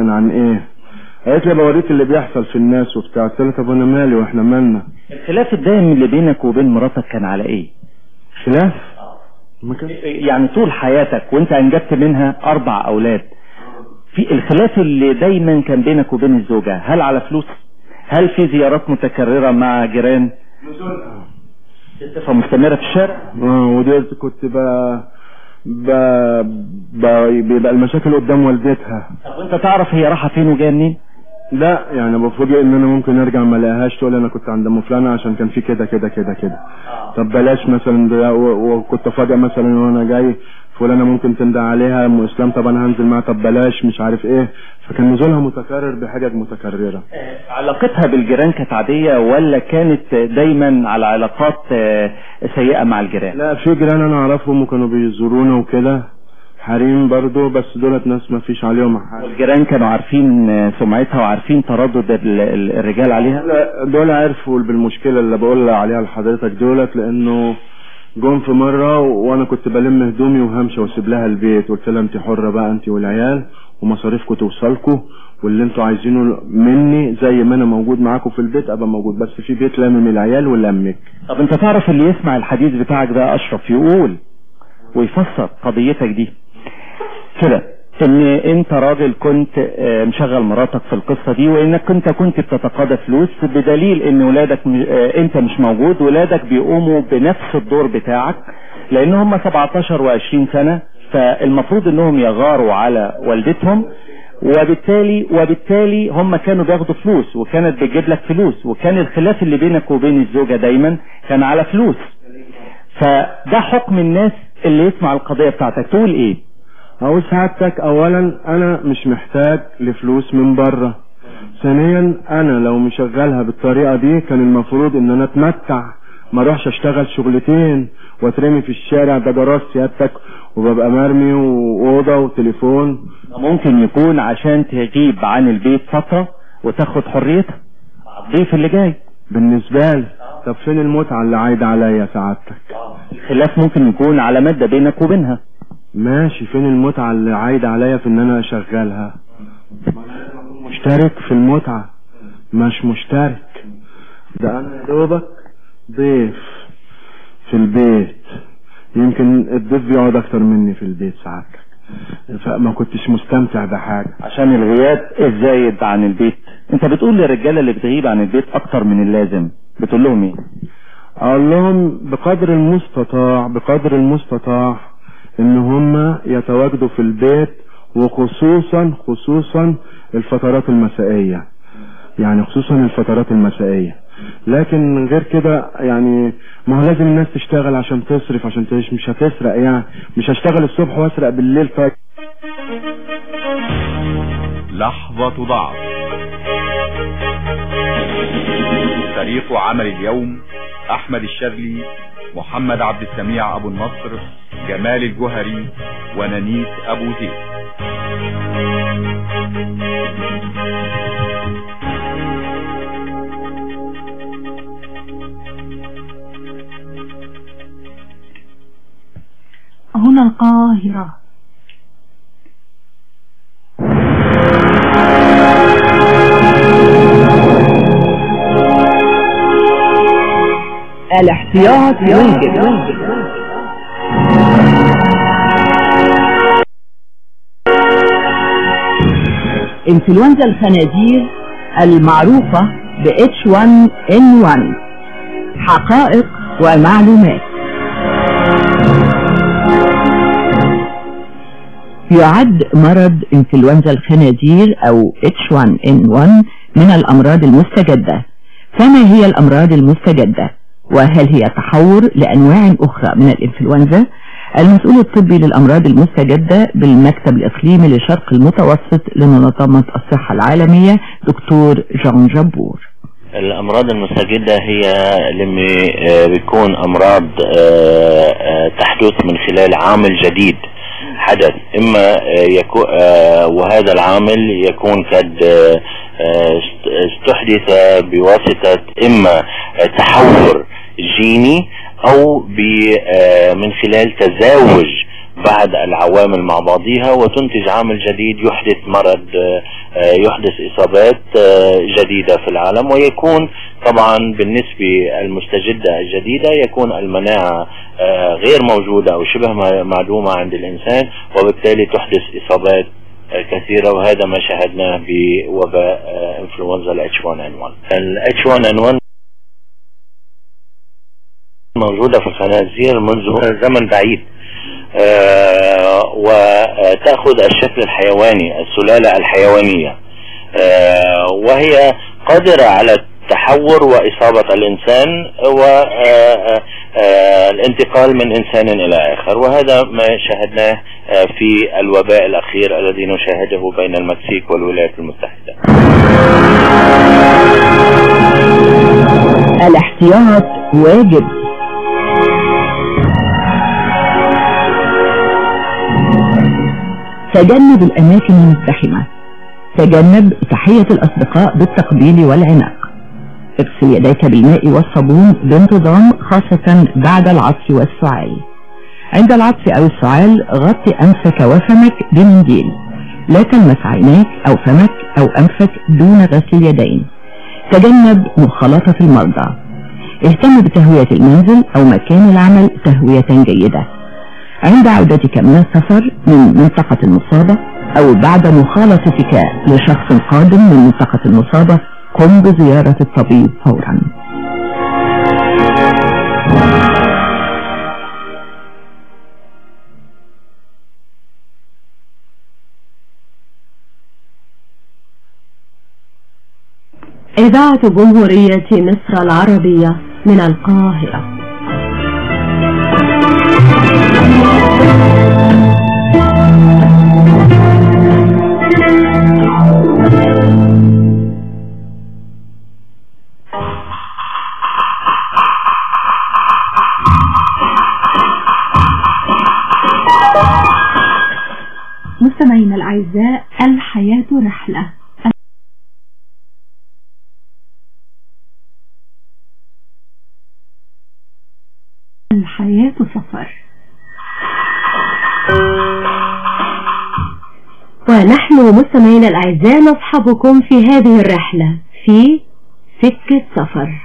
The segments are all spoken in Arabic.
عن إيه؟ قالت لي بوريك اللي بيحصل في الناس وبتاع. قلت لها طب أنا مالي وإحنا مالنا؟ الخلاف الدائم اللي بينك وبين مراتك كان على إيه؟ خلاف؟ ما كان يعني طول حياتك وأنت أنجبت منها أربع أولاد في الخلاف اللي دايما كان بينك وبين الزوجة هل على فلوس؟ هل في زيارات متكررة مع جيران؟ مستمرة في الشارع؟ آه ودي كنت ب ب ب بيبقى المشاكل قدام والدتها. طب وانت تعرف هي رايحة فين وجاية منين؟ لا يعني بفوجئ إن أنا ممكن أرجع ما ألاقيهاش تقول أنا كنت عند أم فلانة عشان كان في كده كده كده كده. طب بلاش مثلا ده وكنت فاجئ مثلا وأنا جاي فلانة ممكن تندى عليها أم إسلام طب أنا هنزل معاها طب بلاش مش عارف إيه. فكان نزولها متكرر بحجج متكررة. علاقتها بالجيران كانت عادية ولا كانت دايما على علاقات آه، سيئة مع الجيران؟ لا في جيران أنا أعرفهم وكانوا بيزورونا وكده. حريم برضو بس دولت ناس ما فيش عليهم حاجة. والجيران كانوا عارفين آه، سمعتها وعارفين تردد ال- ال- الرجال عليها؟ لا دول عرفوا بالمشكلة اللي بقول عليها لحضرتك دولت لأنه جم في مرة وأنا كنت بلم هدومي وهمشي وأسيب لها البيت. قلت لها انت حرة بقى انت والعيال ومصاريفكم توصلكم واللي أنتوا عايزينه مني زي ما أنا موجود معاكم في البيت أبقى موجود. بس في بيت لامم العيال ولمك. طب أنت تعرف اللي يسمع الحديث بتاعك ده أشرف يقول ويفسر قضيتك دي. كده. إن أنت راجل كنت آه، مشغل مراتك في القصة دي وإنك كنت كنت بتتقاضى فلوس بدليل إن ولادك آه، أنت مش موجود ولادك بيقوموا بنفس الدور بتاعك لأن هم 17 و20 سنة فالمفروض إنهم يغاروا على والدتهم وبالتالي وبالتالي هم كانوا بياخدوا فلوس وكانت بتجيب لك فلوس وكان الخلاف اللي بينك وبين الزوجة دايما كان على فلوس. فده حكم الناس اللي يسمع القضية بتاعتك. تقول إيه؟ أقول سعادتك. اولا أنا مش محتاج لفلوس من بره ثانيا أنا لو مشغلها بالطريقة دي كان المفروض إن أنا أتمتع. ما أروحش أشتغل شغلتين وأترمي في الشارع ده جراج سيادتك وببقى مرمي وأوضة وتليفون. ممكن يكون عشان تغيب عن البيت فترة وتاخد حريتها. الضيف اللي جاي. بالنسبة لي طب فين المتعة اللي عايدة عليا سعادتك؟ الخلاف ممكن يكون على مادة بينك وبينها. ماشي فين المتعة اللي عايده عليا في إن أنا اشغلها مشترك في المتعة؟ مش مشترك. ده أنا يا دوبك ضيف في البيت. يمكن الضيف بيقعد أكتر مني في البيت ساعتك فما كنتش مستمتع بحاجة. عشان الغياب الزايد عن البيت؟ أنت بتقول للرجالة اللي بتغيب عن البيت أكتر من اللازم. بتقول لهم إيه؟ أقول لهم بقدر المستطاع بقدر المستطاع إن هم يتواجدوا في البيت وخصوصا خصوصا الفترات المسائية. يعني خصوصا الفترات المسائية. لكن غير كده يعني ما هو لازم الناس تشتغل عشان تصرف عشان تعيش. مش هتسرق يعني. مش هشتغل الصبح وأسرق بالليل ف... لحظة ضعف. فريق عمل اليوم أحمد الشاذلي محمد عبد السميع أبو النصر جمال الجهري ونانيت أبو زيد. هنا القاهرة. الاحتياط يوجد انفلونزا الخنازير المعروفة ب H1N1 حقائق ومعلومات. يعد مرض انفلونزا الخنازير أو H1N1 من الأمراض المستجدة. فما هي الأمراض المستجدة؟ وهل هي تحور لأنواع أخرى من الإنفلونزا؟ المسؤول الطبي للأمراض المستجدة بالمكتب الإقليمي لشرق المتوسط لمنظمة الصحة العالمية دكتور جان جبور. الأمراض المستجدة هي لما آه، بيكون أمراض آه، آه، تحدث من خلال عامل جديد. حدث إما آه، يكون آه، وهذا العامل يكون قد آه، است- استحدث بواسطة إما تحور جيني أو من خلال تزاوج بعض العوامل مع بعضها وتنتج عامل جديد يحدث مرض يحدث إصابات جديدة في العالم ويكون طبعا بالنسبة المستجدة الجديدة يكون المناعة غير موجودة أو شبه معدومة عند الإنسان وبالتالي تحدث إصابات كثيرة وهذا ما شاهدناه بوباء إنفلونزا ال H1N1 ال H1N1 موجودة في الخنازير منذ زمن بعيد. آه وتأخذ الشكل الحيواني السلالة الحيوانية. آه وهي قادرة على التحور وإصابة الإنسان والانتقال من إنسان إلى آخر. وهذا ما شاهدناه في الوباء الأخير الذي نشاهده بين المكسيك والولايات المتحدة. الاحتياط واجب. تجنب الأماكن المزدحمة. تجنب تحية الأصدقاء بالتقبيل والعناق. اغسل يديك بالماء والصابون بانتظام خاصة بعد العطس والسعال. عند العطس أو السعال غطي أنفك وفمك بمنديل. لا تلمس عينيك أو فمك أو أنفك دون غسل اليدين تجنب مخالطة المرضى. اهتم بتهوية المنزل أو مكان العمل تهوية جيدة. عند عودتك من السفر من منطقة المصابة أو بعد مخالطتك لشخص قادم من منطقة المصابة قم بزيارة الطبيب فورا. إذاعة جمهورية مصر العربية من القاهرة. مستمعينا الأعزاء الحياة رحلة. الحياة سفر. ونحن مستمعينا الأعزاء نصحبكم في هذه الرحلة في سكة سفر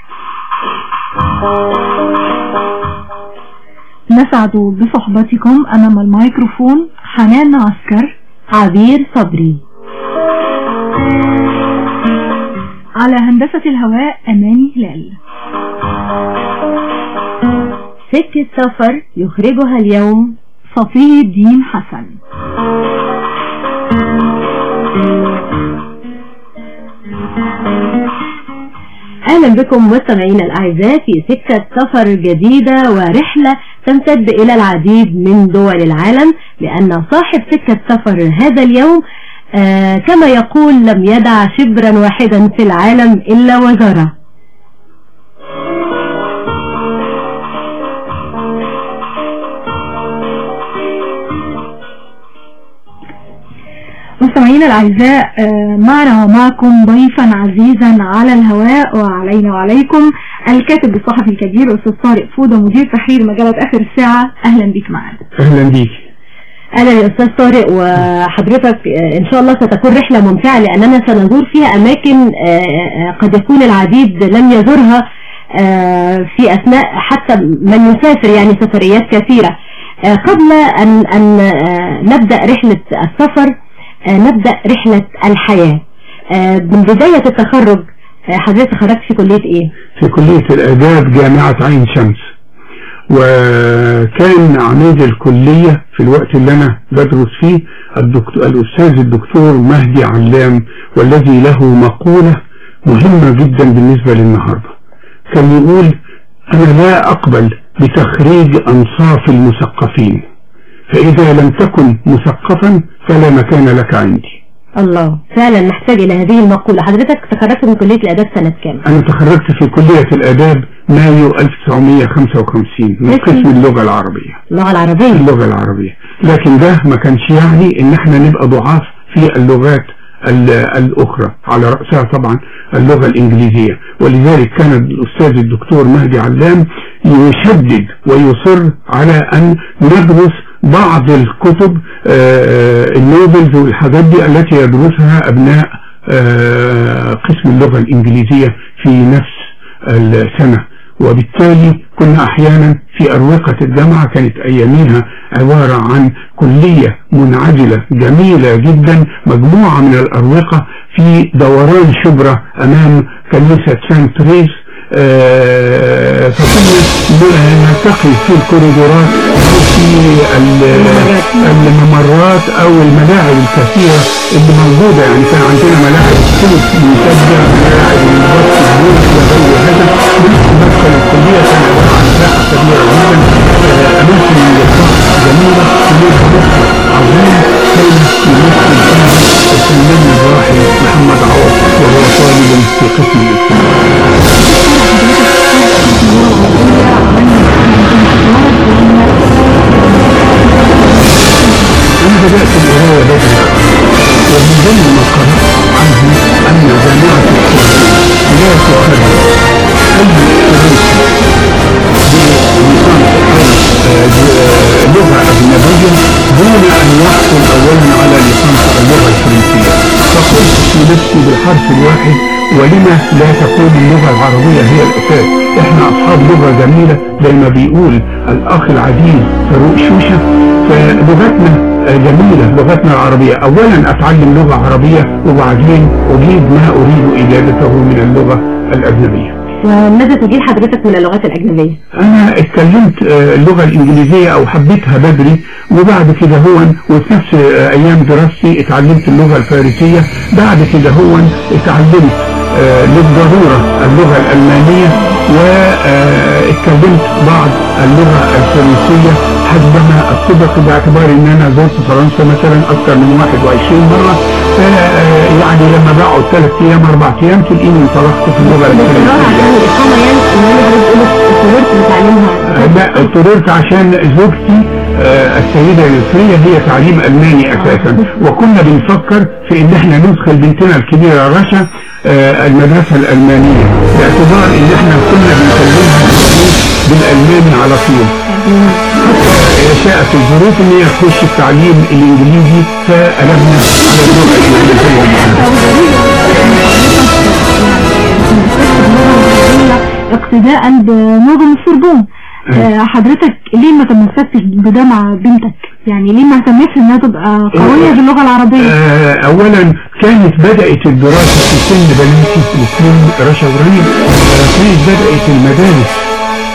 نسعد بصحبتكم أمام الميكروفون حنان عسكر. عبير صبري. على هندسة الهواء أماني هلال. سكة سفر يخرجها اليوم صفي الدين حسن. أهلا بكم مستمعينا الأعزاء في سكة سفر جديدة ورحلة تمتد إلى العديد من دول العالم لأن صاحب سكة سفر هذا اليوم آه كما يقول لم يدع شبرا واحدا في العالم إلا وزارة. مستمعينا الأعزاء معنا ومعكم ضيفا عزيزا على الهواء وعلينا وعليكم الكاتب الصحفي الكبير أستاذ طارق فودة مدير تحرير مجلة آخر الساعة. أهلا بك معنا أهلا بيك. أهلا يا أستاذ طارق وحضرتك إن شاء الله ستكون رحلة ممتعة لأننا سنزور فيها أماكن قد يكون العديد لم يزورها في أثناء حتى من يسافر يعني سفريات كثيرة. قبل أن, أن نبدأ رحلة السفر نبدأ رحلة الحياة. من بداية التخرج حضرتك خرجت في كلية إيه؟ في كلية الآداب جامعة عين شمس. وكان عميد الكلية في الوقت اللي أنا بدرس فيه الدكتور الأستاذ الدكتور مهدي علام والذي له مقولة مهمة جدا بالنسبة للنهاردة. كان يقول أنا لا أقبل بتخريج أنصاف المثقفين. فإذا لم تكن مثقفا فلا مكان لك عندي. الله. فعلا نحتاج إلى هذه المقولة. حضرتك تخرجت من كلية الآداب سنة كام؟ أنا تخرجت في كلية الآداب مايو 1955 من قسم اللغة العربية. اللغة العربية. اللغة العربية. لكن ده ما كانش يعني إن إحنا نبقى ضعاف في اللغات الأخرى. على رأسها طبعا اللغة الإنجليزية. ولذلك كان الأستاذ الدكتور مهدي علام يشدد ويصر على أن ندرس بعض الكتب آه، النوبلز والحاجات دي التي يدرسها أبناء آه، قسم اللغة الإنجليزية في نفس السنة. وبالتالي كنا أحيانا في أروقة الجامعة كانت أياميها عبارة عن كلية منعزلة جميلة جدا مجموعة من الأروقة في دوران شبرا أمام كنيسة سان تريس. آه، فكنا نلتقي في الكوريدورات أو في ال- الممرات أو الملاعب الكثيرة اللي موجودة. يعني كان عندنا ملاعب كلت ممتدة ملاعب البط البيوت وغير هذا مدخل الكلية كان عبارة عن ساحة كبيرة جدا. آه، أماكن جميلة وليها مخرج عظيم كان يمثل فيها الفنان الراحل محمد عوض وهو طالب في قسم الاجتماع أنا بدأت القراية بدري ومن ضمن ما قرأت عنه أن جامعة السعودية لا تخرج أي فرنسي بلسان أجنبية دون أن يحصل أولا على لسانس اللغة الفرنسية فقلت في نفسي بالحرف الواحد ولما لا تكون اللغة العربية هي الأساس؟ إحنا أصحاب لغة جميلة زي ما بيقول الأخ العزيز فاروق شوشة. فلغتنا جميلة لغتنا العربية. أولا أتعلم لغة عربية وبعدين أجيد ما أريد إجادته من اللغة الأجنبية. وماذا تجيل حضرتك من اللغات الأجنبية؟ أنا اتكلمت آه، اللغة الإنجليزية أو حبيتها بدري وبعد كده هو وفي نفس آه، أيام دراستي اتعلمت اللغة الفارسية. بعد كده هو اتعلمت للضرورة اللغة الألمانية واتكلمت بعض اللغة الفرنسية حسبما الصدق باعتبار ان أنا زرت فرنسا مثلا أكثر من 21 مرة. ف- يعني لما بقعد ثلاث أيام أربع أيام تلاقيني انطلقت في اللغة الفرنسية يعني اضطررت لتعليمها. لا اضطررت عشان زوجتي آه، السيدة اليسرية هي تعليم ألماني أساسا. وكنا بنفكر في إن إحنا ندخل بنتنا الكبيرة رشا آه، المدرسة الألمانية. باعتبار إن إحنا كنا بنكلمها بالألماني على طول. حتى شاءت الظروف إن هي تخش التعليم الإنجليزي فقلبنا على اللغة الإنجليزية اقتداء بنظم السربون آه، حضرتك ليه ما تمسكتش بده مع بنتك؟ يعني ليه ما اهتمتش إنها تبقى قوية باللغة العربية؟ آه، اولا كانت بدأت الدراسة في سن بناتي في سن رشا إبراهيم. آه، كانت بدأت المدارس.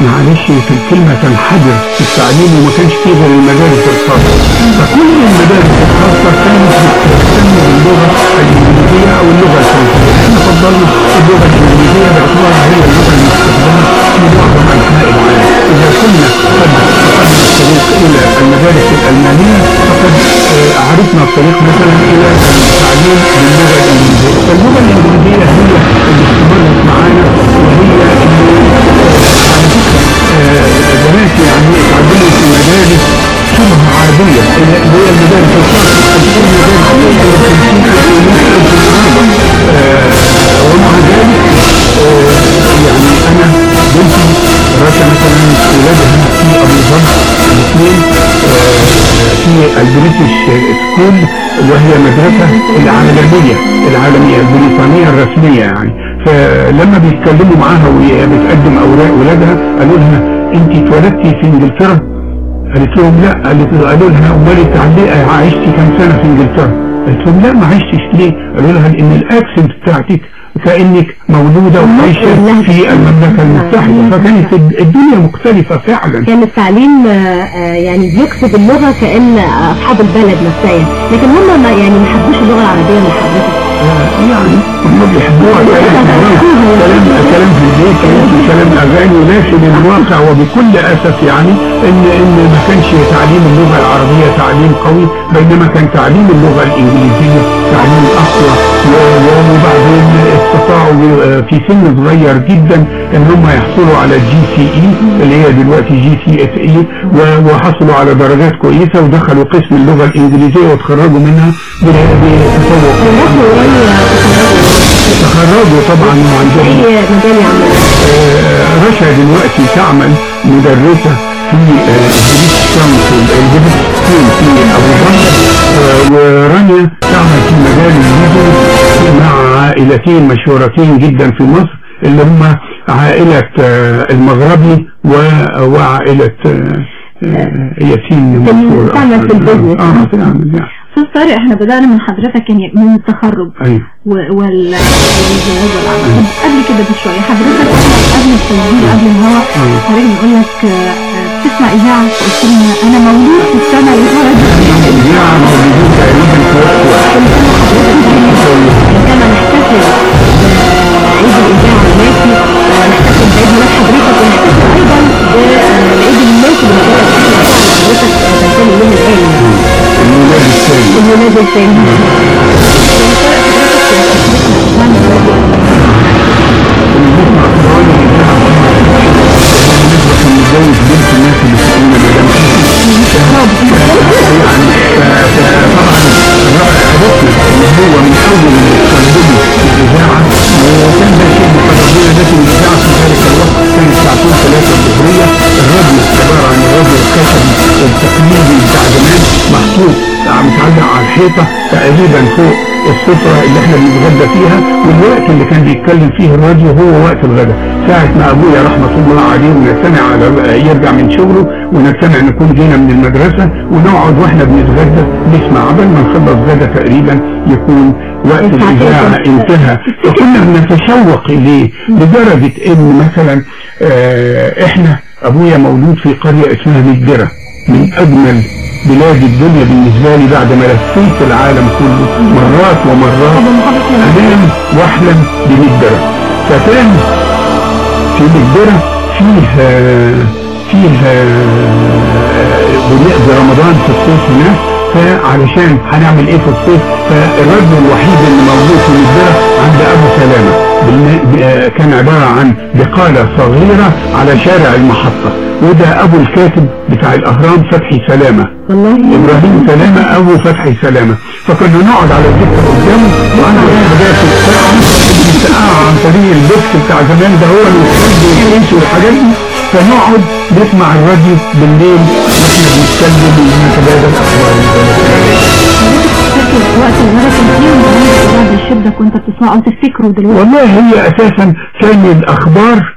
معلش في الكلمة تنحدر في التعليم وما كانش فيه غير المدارس الخاصة. فكل المدارس الخاصة كانت بتهتم باللغة الإنجليزية أو اللغة الفرنسية. إحنا فضلنا اللغة الإنجليزية باعتبارها هي اللغة المستخدمة في معظم أنحاء العالم. إذا كنا قد فقدنا الطريق إلى المدارس الألمانية فقد آه، عرفنا الطريق مثلا إلى التعليم باللغة الإنجليزية. فاللغة الإنجليزية هي اللي استمرت معانا وهي على فكرة آه، بناتي يعني اتعلموا في مدارس شبه عادية. اللي هي المدارس الخاصة تكون مدارس توصل خمسين ألف ومئة ألف النهاردة آه، ومع ذلك آه، يعني أنا بنتي رشا مثلا ولادها في أبو ظبي الاثنين آه، في ال British School وهي مدرسة العالمية العالمية البريطانية الرسمية يعني. فلما بيتكلموا معاها وهي بتقدم أوراق ولادها قالوا لها أنت اتولدتي في إنجلترا؟ قالت لهم لا. قالوا لها أمال أنت عشتي كام سنة في إنجلترا؟ قالت لهم لا ما عشتش ليه؟ قالوا لها لأن الأكسنت بتاعتك كأنك مولودة وعايشة في المملكة المتحدة. فكانت الدنيا مختلفة فعلا. كان التعليم آه، آه، يعني بيكسب اللغة كأن أصحاب البلد نفسها. لكن هم يعني ما حبوش اللغة العربية من حضرتك يعني هم بيحبوها كلام كلام في البيت كلام اغاني لكن الواقع وبكل اسف يعني ان ان ما كانش تعليم اللغة العربية تعليم قوي بينما كان تعليم اللغة الإنجليزية تعليم اقوى وبعدين استطاعوا في سن صغير جدا ان هم يحصلوا على ال GCE اللي هي دلوقتي GCSE وحصلوا على درجات كويسة ودخلوا قسم اللغة الإنجليزية وتخرجوا منها. ب- تخرجوا طبعا وعندهم أي مجال يعمل؟ آه، رشا دلوقتي تعمل مدرسة في ال British Council ال British سنتين في أبو ظبي. آه، ورانيا تعمل في مجال الفيديو مع عائلتين مشهورتين جدا في مصر اللي هم عائلة آه، المغربي وعائلة آه، آه، ياسين مشهور. تعمل في ال business. أستاذ طارق إحنا بدأنا من حضرتك يعني من التخرج أيوه و- وال والزواج والعمل قبل كده بشوية حضرتك قبل التسجيل قبل الهوا أيوة. حضرتك بنقول لك آه، آه، بتسمع إذاعة؟ فقلت لنا أنا مولود في السنة اللي اتولدت فيها يعني موجودين تقريبا في وقت واحد كما نحتفل بعيد الإذاعة الماسي ونحتفل بعيد ميلاد حضرتك ونحتفل أيضا بعيد بالمجال اللي حضرتك تنتمي له الآن الميلاد الثاني الميلاد الثاني بنسمع الحيطة تقريبا فوق السفرة اللي إحنا بنتغدى فيها والوقت اللي كان بيتكلم فيه الراديو هو وقت الغداء. ساعة ما أبويا رحمة الله عليه ونجتمع على يرجع من شغله ونجتمع نكون جينا من المدرسة ونقعد وإحنا بنتغدى نسمع قبل ما نخلص غدا تقريبا يكون وقت الإذاعة انتهى. فكنا بنتشوق إليه لدرجة إن مثلا آه إحنا أبويا مولود في قرية اسمها مجدرة من أجمل بلاد الدنيا بالنسبة لي بعد ما لفيت العالم كله مرات ومرات. انام واحلم بمجدرة فكان في مجدرة فيه فيه بناء برمضان في الصيف هناك. فعلشان هنعمل إيه في الصيف؟ فالرجل الوحيد اللي موجود في مجدرة عند أبو سلامة. بالن- كان عبارة عن بقالة صغيرة على شارع المحطة. وده أبو الكاتب بتاع الأهرام فتحي سلامة. والله. إبراهيم سلامة أبو فتحي سلامة. فكنا نقعد على الدكة قدامه وعنده حاجات الساعة بنسقعها عن طريق البوكس بتاع زمان ده هو والكيس والحاجات دي فنقعد نسمع الراديو بالليل وإحنا بنتكلم ونتبادل أخبار وقت بتسمعه دلوقتي والله هي أساسا كان الأخبار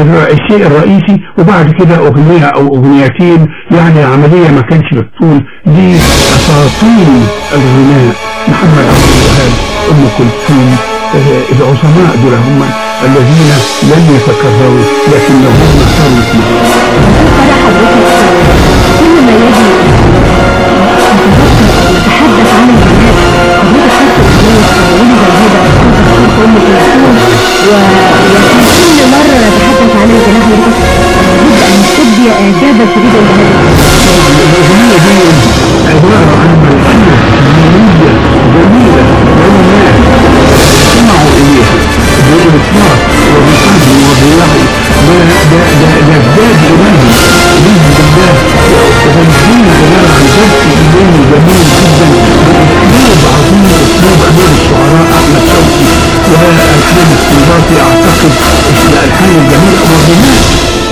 الر- الشيء الرئيسي وبعد كده أغنية أو أغنيتين يعني عملية ما كانش بالطول دي اساطين الغناء. محمد عبد الوهاب أم كلثوم. العظماء دول هم الذين لم يتكرروا لكنهم صاروا كل ما يجي نتحدث عن البنات حضرتك خدت أغنية ولد الهدى تشوف أم كلثوم وفي كل مرة نتحدث عن الجناح لابد ده ده ده ده بإذن الله جميل جدا بأسلوب عظيم أسلوب الشعراء أحمد شوقي السنباطي أعتقد الألحان الجميلة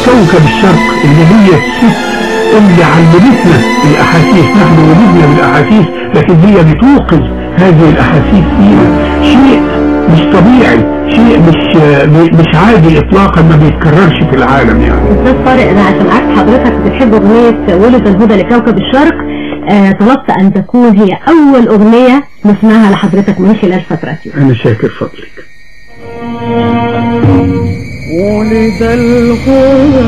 كوكب الشرق اللي هي الست اللي علمتنا الأحاسيس نحن ولدنا بالاحاسيس لكن هي بتوقظ هذه الاحاسيس فينا شيء مش طبيعي. شيء مش مش عادي اطلاقا ما بيتكررش في العالم يعني. أستاذ طارق أنا عشان عارف حضرتك بتحب أغنية ولد الهدى لكوكب الشرق. آه، طلبت أن تكون هي أول أغنية نسمعها لحضرتك من خلال فترتي أنا شاكر فضلك. ولد الهدى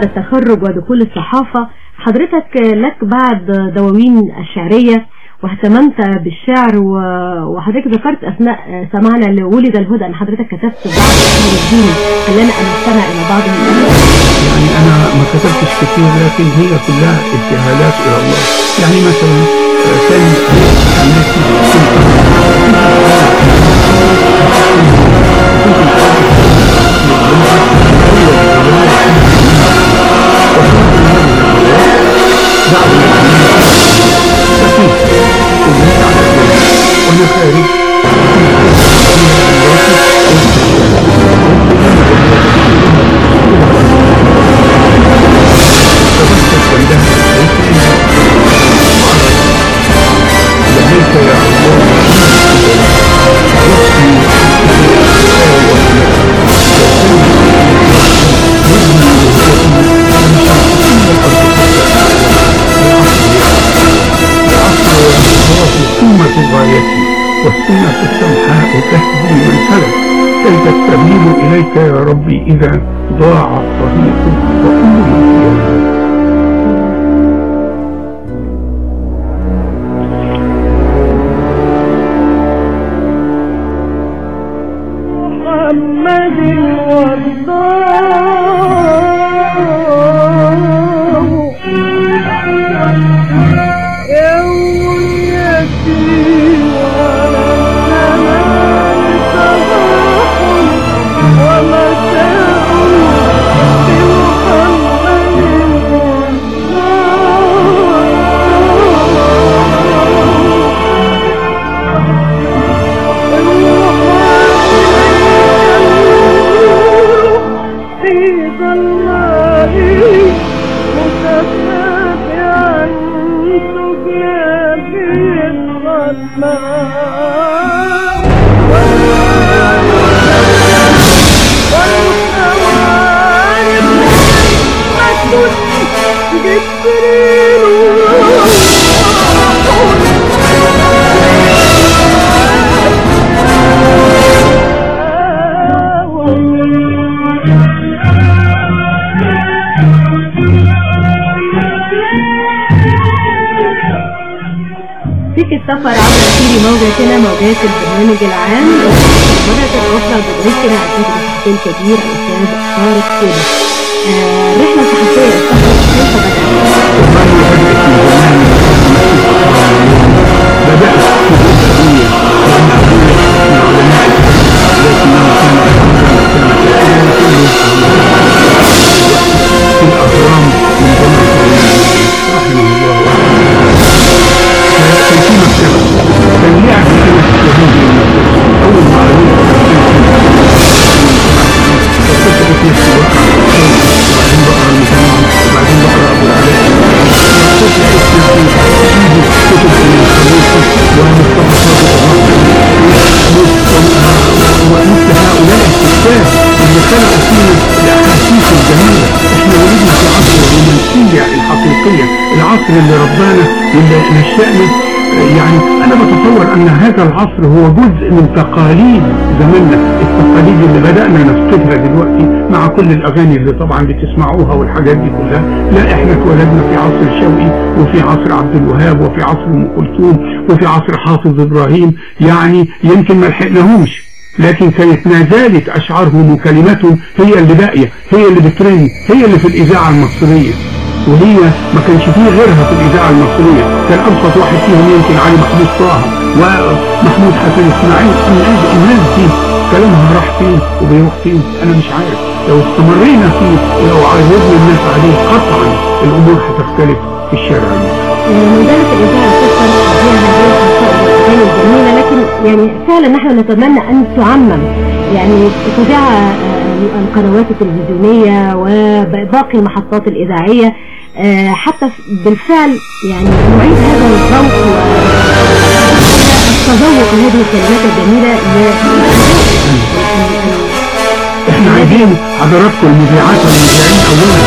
بعد التخرج ودخول الصحافة حضرتك لك بعض دواوين الشعرية واهتممت بالشعر وحضرتك ذكرت أثناء سماعنا لولد الهدى أن حضرتك كتبت بعض الأمر الديني خلينا أن نستمع إلى بعض يعني أنا ما كتبتش كتير لكن هي كلها ابتهالات إلى الله. يعني مثلا آه، كان عمتي إليك يا ربي إذا ضاع الطريق وكل من ما البرنامج العام مرة أخرى الكاتب الصحفي الكبير الأستاذ طارق آه، رحلة صحفية أستاذ بدأت؟ في أنا بتصور أن هذا العصر هو جزء من تقاليد زماننا التقاليد اللي بدأنا نفقدها دلوقتي مع كل الأغاني اللي طبعا بتسمعوها والحاجات دي كلها لا إحنا اتولدنا في عصر شوقي وفي عصر عبد الوهاب وفي عصر أم كلثوم وفي عصر حافظ إبراهيم يعني يمكن ما لحقناهمش لكن كانت ما زالت أشعارهم وكلماتهم هي اللي باقية هي اللي بترن هي اللي في الإذاعة المصرية. وهي ما كانش فيه غيرها في الإذاعة المصرية. كان أبسط واحد فيهم يمكن علي محمود طه ومحمود حسن إسماعيل. الناس الناس دي كلامها راح فين وبيروح فين؟ أنا مش عارف. لو استمرينا فيه ولو عرضنا الناس عليه قطعا الأمور هتختلف في الشارع. المصري مدرس الإذاعة تذكر فيها هذه الأغاني الجميلة لكن يعني فعلا نحن نتمنى أن تعمم. يعني تذاع القنوات التلفزيونية وباقي المحطات الإذاعية آه، حتى بالفعل يعني نعيد هذا الذوق والتذوق لهذه الكلمات الجميلة إحنا عايزين حضراتكم المذيعات والمذيعين اولا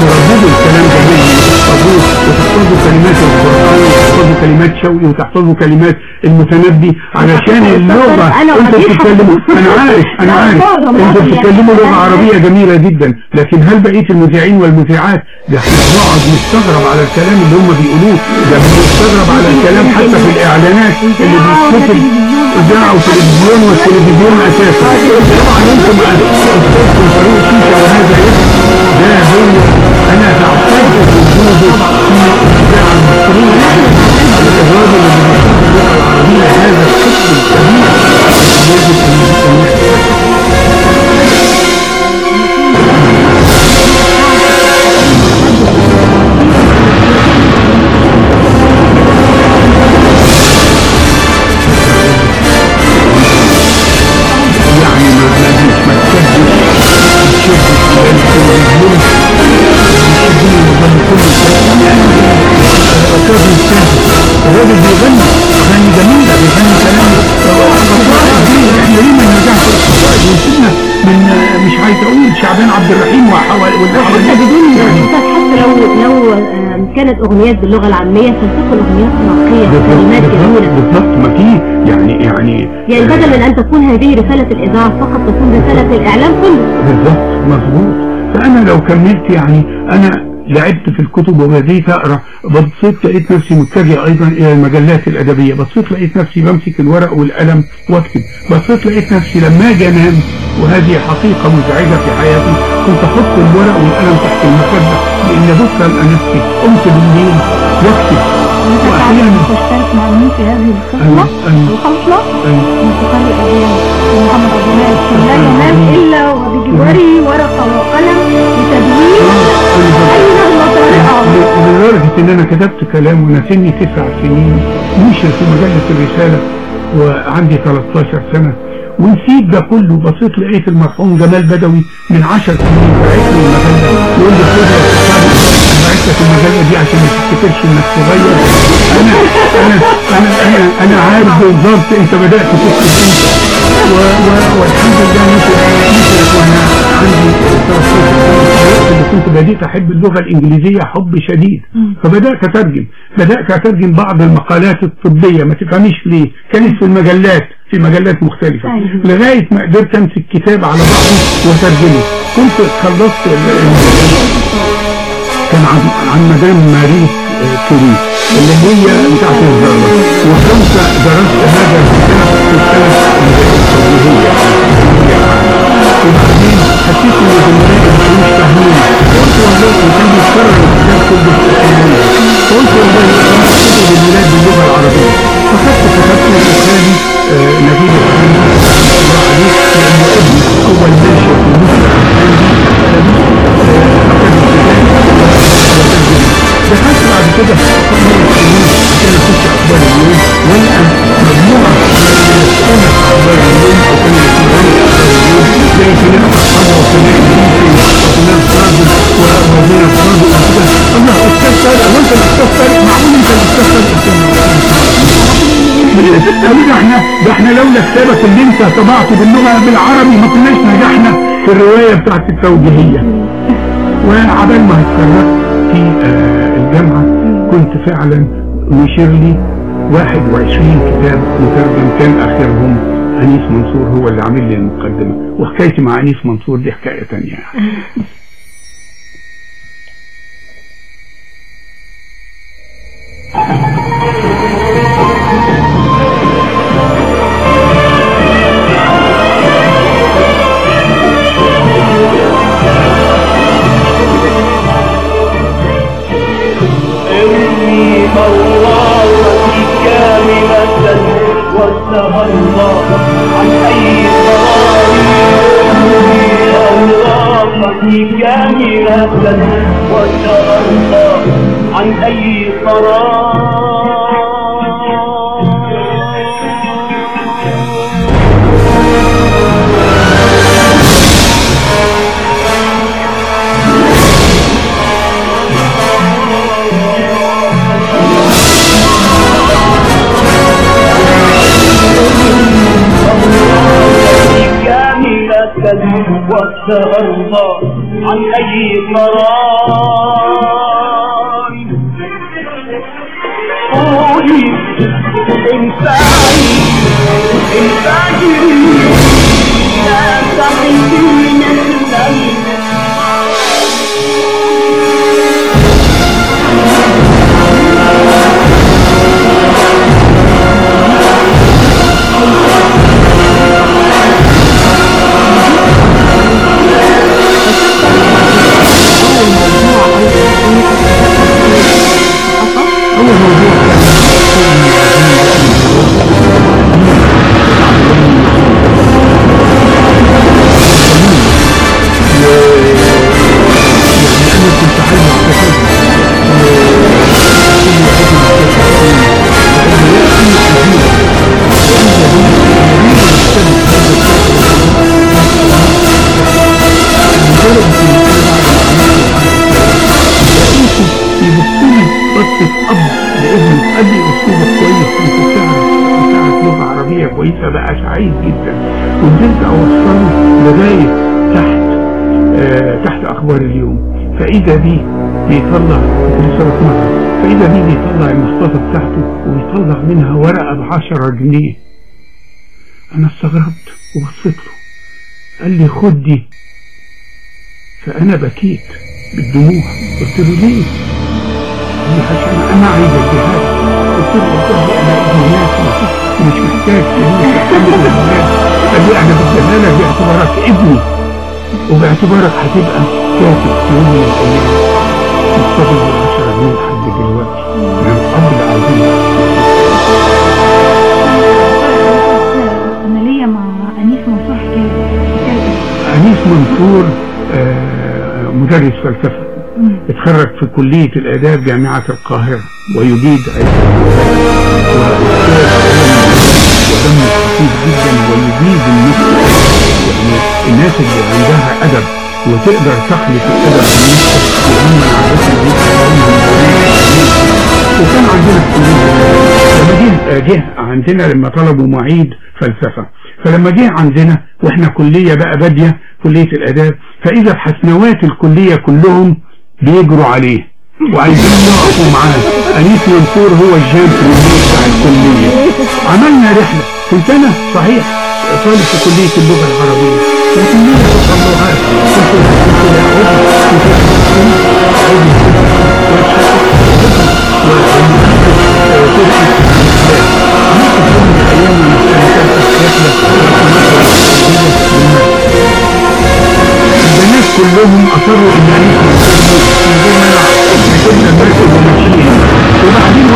ترددوا الكلام ده مني وتحفظوه وتحفظوا كلمات القرآن وتحفظوا كلمات شوقي وتحفظوا كلمات المتنبي علشان اللغة. أنتوا بتتكلموا أنا عارف أنا عارف. أنتوا بتتكلموا لغة عربية جميلة جدا لكن هل بقية المذيعين والمذيعات؟ ده بنقعد نستغرب على الكلام اللي هم بيقولوه ده بنستغرب على الكلام حتى في الإعلانات اللي بيتكتب اذاعة وتلفزيون والتلفزيون أساسا. طبعا أنتم استاذكم طريق شيشة وهذا يحصل ده هو أنا تعتقد وجوده في آه، كانت أغنيات باللغة العامية فلتكن أغنيات راقية كلمات جميلة بالظبط ما في يعني يعني يعني بدل من أن تكون هذه رسالة الإذاعة فقط تكون رسالة الإعلام كله. بالظبط مظبوط. فأنا لو كملت يعني أنا لعبت في الكتب وبديت أقرأ بصيت لقيت نفسي متجه أيضا إلى المجلات الأدبية بصيت لقيت نفسي بمسك الورق والقلم وأكتب بصيت لقيت نفسي لما أجي انام وهذه حقيقة مزعجة في حياتي كنت أحط الورق والقلم تحت المخده لأن أبص القى نفسي قمت بالليل وأكتب واحيانا تشترك مع مين في هذه الخطوة. الخطوة أيوة. موسيقار الأديان محمد عبد الملك لا ينام إلا وبجواره ورقة وقلم لتدوين أي لدرجة إن أنا كتبت كلام وأنا سني تسع سنين نشر في مجلة الرسالة وعندي 13 سنة. ونسيت ده كله. بصيت لقيت المرحوم جمال بدوي من 10 سنين. بعت لي المجلة. يقول لي خد يا بعت لك المجلة دي عشان ما تفتكرش إنك صغير. أنا أنا أنا أنا عارف بالظبط أنت بدأت تكتب و- والحمد لله نشرت وأنا عندي 13 سنة اللي كنت بديت أحب اللغة الإنجليزية حب شديد. فبدأت أترجم. بدأت أترجم بعض المقالات الطبية. ما تفهميش ليه. كانت في المجلات في مجلات مختلفة. أيوة. لغاية ما قدرت أمسك كتاب على بعضه وترجمه كنت خلصت كان عن عن مدام ماري آه، كوري اللي هي بتاعت الذرة وكنت درست هذا الكتاب في السنة التوجيهية وبعدين حسيت ان ما كانوش فاهمين قلت والله وكان بيتكرر الكتاب كله في الثانوية قلت والله أنا كتب الولاد باللغة العربية فخدت كتبت آه، نجيب الحمد الله عليه لأنه ابن أول ناشئ في مصر دخلت بعد كده قناة اليوم عشان اخش أخبار اليوم والقى صادق وكده طارق معقول طارق قالوا ده إحنا ده إحنا لولا كتابك اللي انت طبعته باللغة بالعربي ما كناش نجحنا في الرواية بتاعت التوجيهية. وعبال ما اتخرجت في آه، الجامعة كنت فعلا نشر لي 21 كتاب مترجم كان آخرهم. أنيس منصور هو اللي عامل لي المقدمة. وحكايتي مع أنيس منصور دي حكاية تانية. واستغلى عن أي قرار كاملة واستغلى عن أي قرار والتغرض عن أي قرار. فإذا بي بيطلع فإذا بي بيطلع المحفظة بتاعته ويطلع منها ورقة بعشرة جنيه. أنا استغربت وبصيت له. قال لي خد دي. فأنا بكيت بالدموع. قلت له ليه؟ قال لي عشان أنا عايز الجهاد. قلت له والله أنا ابن ناس مش محتاج. قال لي أنا لك باعتبارك ابني. وباعتبارك هتبقى كاتب في يوم من العشرة جنيه لحد دلوقتي من الأب العظيم أنا ليا مع انيس منصور حكايه أنيس منصور مدرس فلسفة اتخرج في كلية الآداب جامعة القاهرة ويجيد علم ودم خفيف جدا ويجيد النطق يعني الناس اللي عندها أدب. وتقدر تخلط الأدب بالنطق وهم عادة دي وكان عندنا في لما جه جه عندنا لما طلبوا معيد فلسفة فلما جه عندنا وإحنا كلية بقى بادية كلية الآداب فإذا الحسنوات الكلية كلهم بيجروا عليه وعايزين يقفوا معاه أنيس منصور هو الجامبيون بتاع الكلية عملنا رحلة كنت أنا صحيح طالب في كلية اللغة العربية. لكن والله كلهم اصروا ان عليكم عشان أنا عشان الناس ومشيهم وبعدين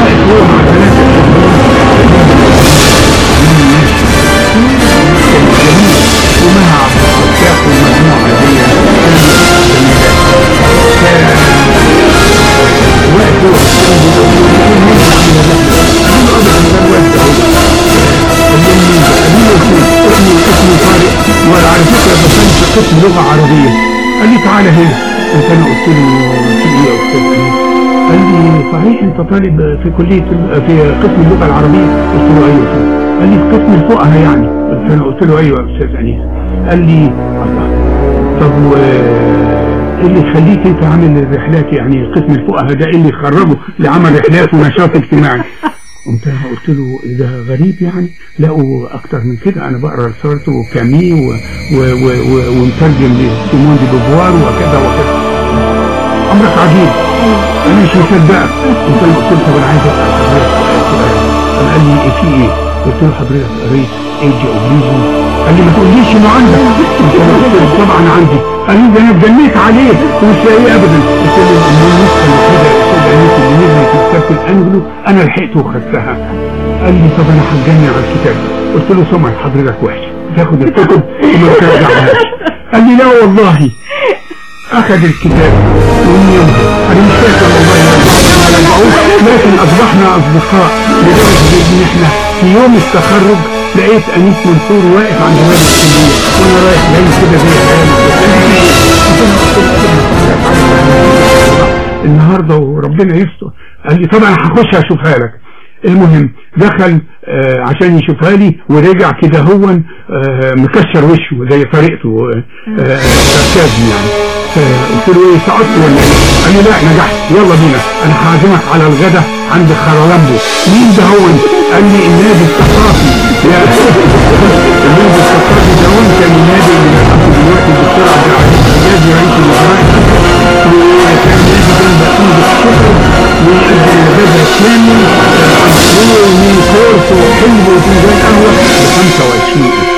وعلى في قسم لغة عربية قال لي تعالى هنا قلت أنا قلت له في إيه يا أستاذ قال لي صحيح انت طالب في كلية ال- في قسم اللغة العربية قلت له أيوه قال لي في قسم الفقهاء يعني قلت له أيوه يا أستاذ انيس قال لي الله طب و إيه اللي يخليك انت عامل الرحلات يعني قسم الفقهاء ده اللي يخرجه لعمل رحلات ونشاط اجتماعي. قمت قلت له إيه ده غريب يعني لقوا أكتر من كده أنا بقرأ لسارتر وكامي. ومترجم لسيمون دي بوفوار وكذا وكذا. أمرك عجيب. أنا مش مصدقك قلت له قلت له طب أنا عايز أسأل حضرتك سؤال. قال لي إيه في إيه؟ قلت له حضرتك قريت ايجي اوبليزم قال لي ما تقوليش إنه عندك. قلت له طبعا عندي. قال لي ده أنا اتجنيت عليه. ومش لاقيه ابدا. قلت له النسخه الوحيده يا أستاذ انيس اللي نزلت مكتبة الأنجلو. أنا لحقت وخدتها. قال لي طب أنا هتجنن على الكتاب. قلت له سمعة حضرتك وحشه تاخد الكتب وما ترجعهاش. قال لي لا والله. أخذ الكتاب. ومن يومها أنا مش فاكر والله لكن أصبحنا أصدقاء لدرجة إن إحنا في يوم التخرج لقيت انيس منصور واقف عند باب الكلية. وأنا رايح جاي كده زي العيال النهارده وربنا يستر. قال لي طبعا هخش أشوفها لك. المهم دخل آه عشان يشوفها لي ورجع كده هو آه مكسر وشه زي طريقته آه ساركازم يعني. فقلت له إيه سقطت ولا إيه؟ قال لي لا نجحت. يلا بينا. أنا هعزمك على الغدا عند خرالمبو. مين ده هو؟ قال لي النادي الثقافي. هو كان النادي اللي بيحطه دلوقتي الدكتور عبد العزيز حجازي رئيس الوزراء وكان نادي كان بيقوم بالشكر ويقدم الغدا كامل ومن كورس وحلو وفنجان قهوه ب 25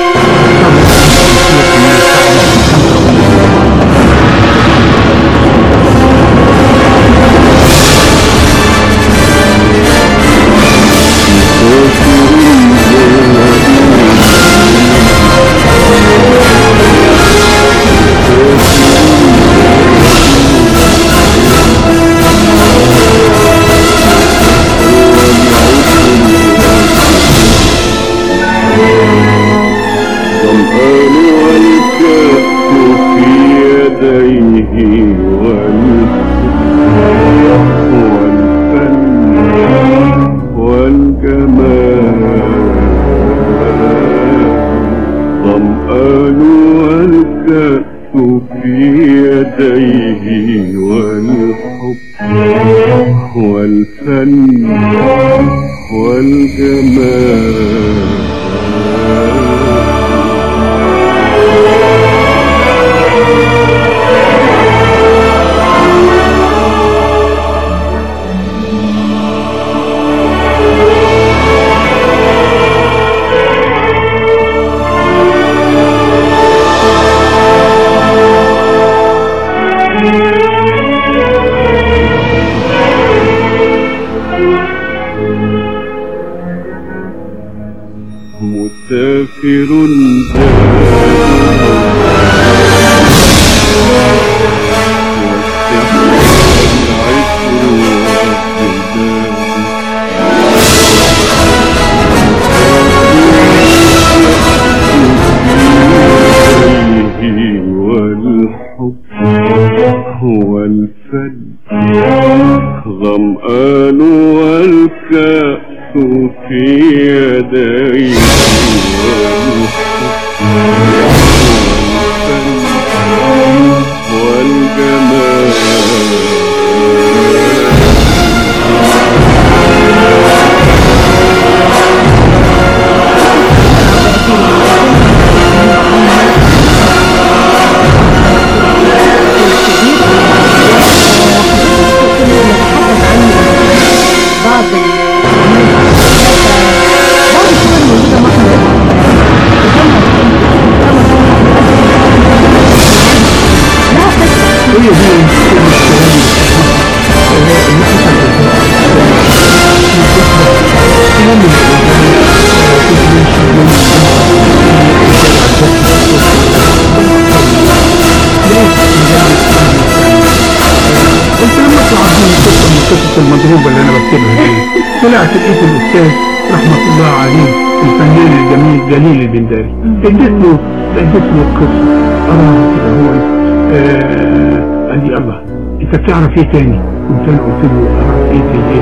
انت بتعرف إيه تاني؟ قلت أنا قلت له أعرف إيه إيه؟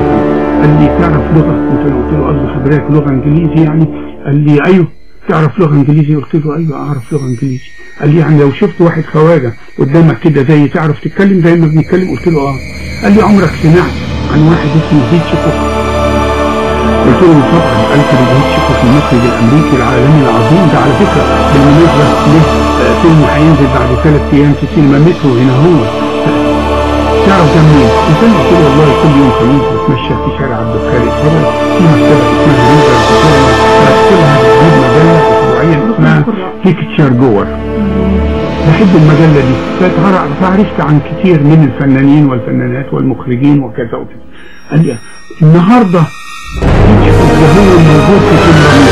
قال لي تعرف لغة؟ قلت له قلت له قصدي حضرتك لغة إنجليزي يعني؟ قال لي أيوه تعرف لغة إنجليزي؟ قلت له أيوه أعرف لغة إنجليزي قال لي يعني لو شفت واحد خواجة قدامك كده زي تعرف تتكلم زي ما بنتكلم قلت له آه قال لي عمرك سمعت عن واحد اسمه هيتشكوك قلت له طبعا الفريد هيتشكوك المخرج الأمريكي العالمي العظيم ده على فكرة بالمناسبة له آه، فيلم هينزل بعد ثلاث أيام في سينما مترو هنا هو تعرف ده منين؟ قلت له والله كل يوم خميس بتمشى في شارع عبد الخالق صبري في مكتبة اسمها ريزر بكتبها بتجيب مجله اسبوعيا اسمها بيكتشر جوه بحب المجلة دي. فعرفت عن كتير من الفنانين والفنانات والمخرجين وكذا وكذا. النهاردة هو موجود في فيلم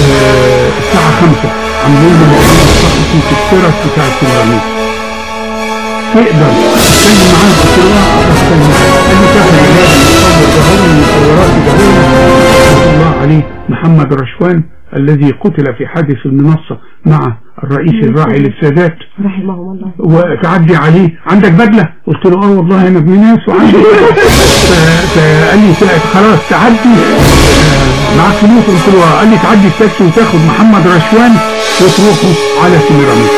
آه الساعة خمسة. عاملين له مؤتمر صحفي في الترس بتاع التلاميذ تقدر تتكلم معاه قلت له آه أقدر اتكلم معاه قال لي تاخد هذا المصور هو من هو رحمة الله عليه محمد رشوان الذي قتل في حادث المنصة مع الرئيس الراعي للسادات. رحمهم الله. وتعدي عليه. عندك بدلة؟ قلت له آه والله أنا ابن ناس وعندي. فقال لي خلاص تعدي. آه، معاك فلوس قلت له آه. قال لي تعدي التاكسي وتاخد محمد رشوان وتروحوا على سميراميد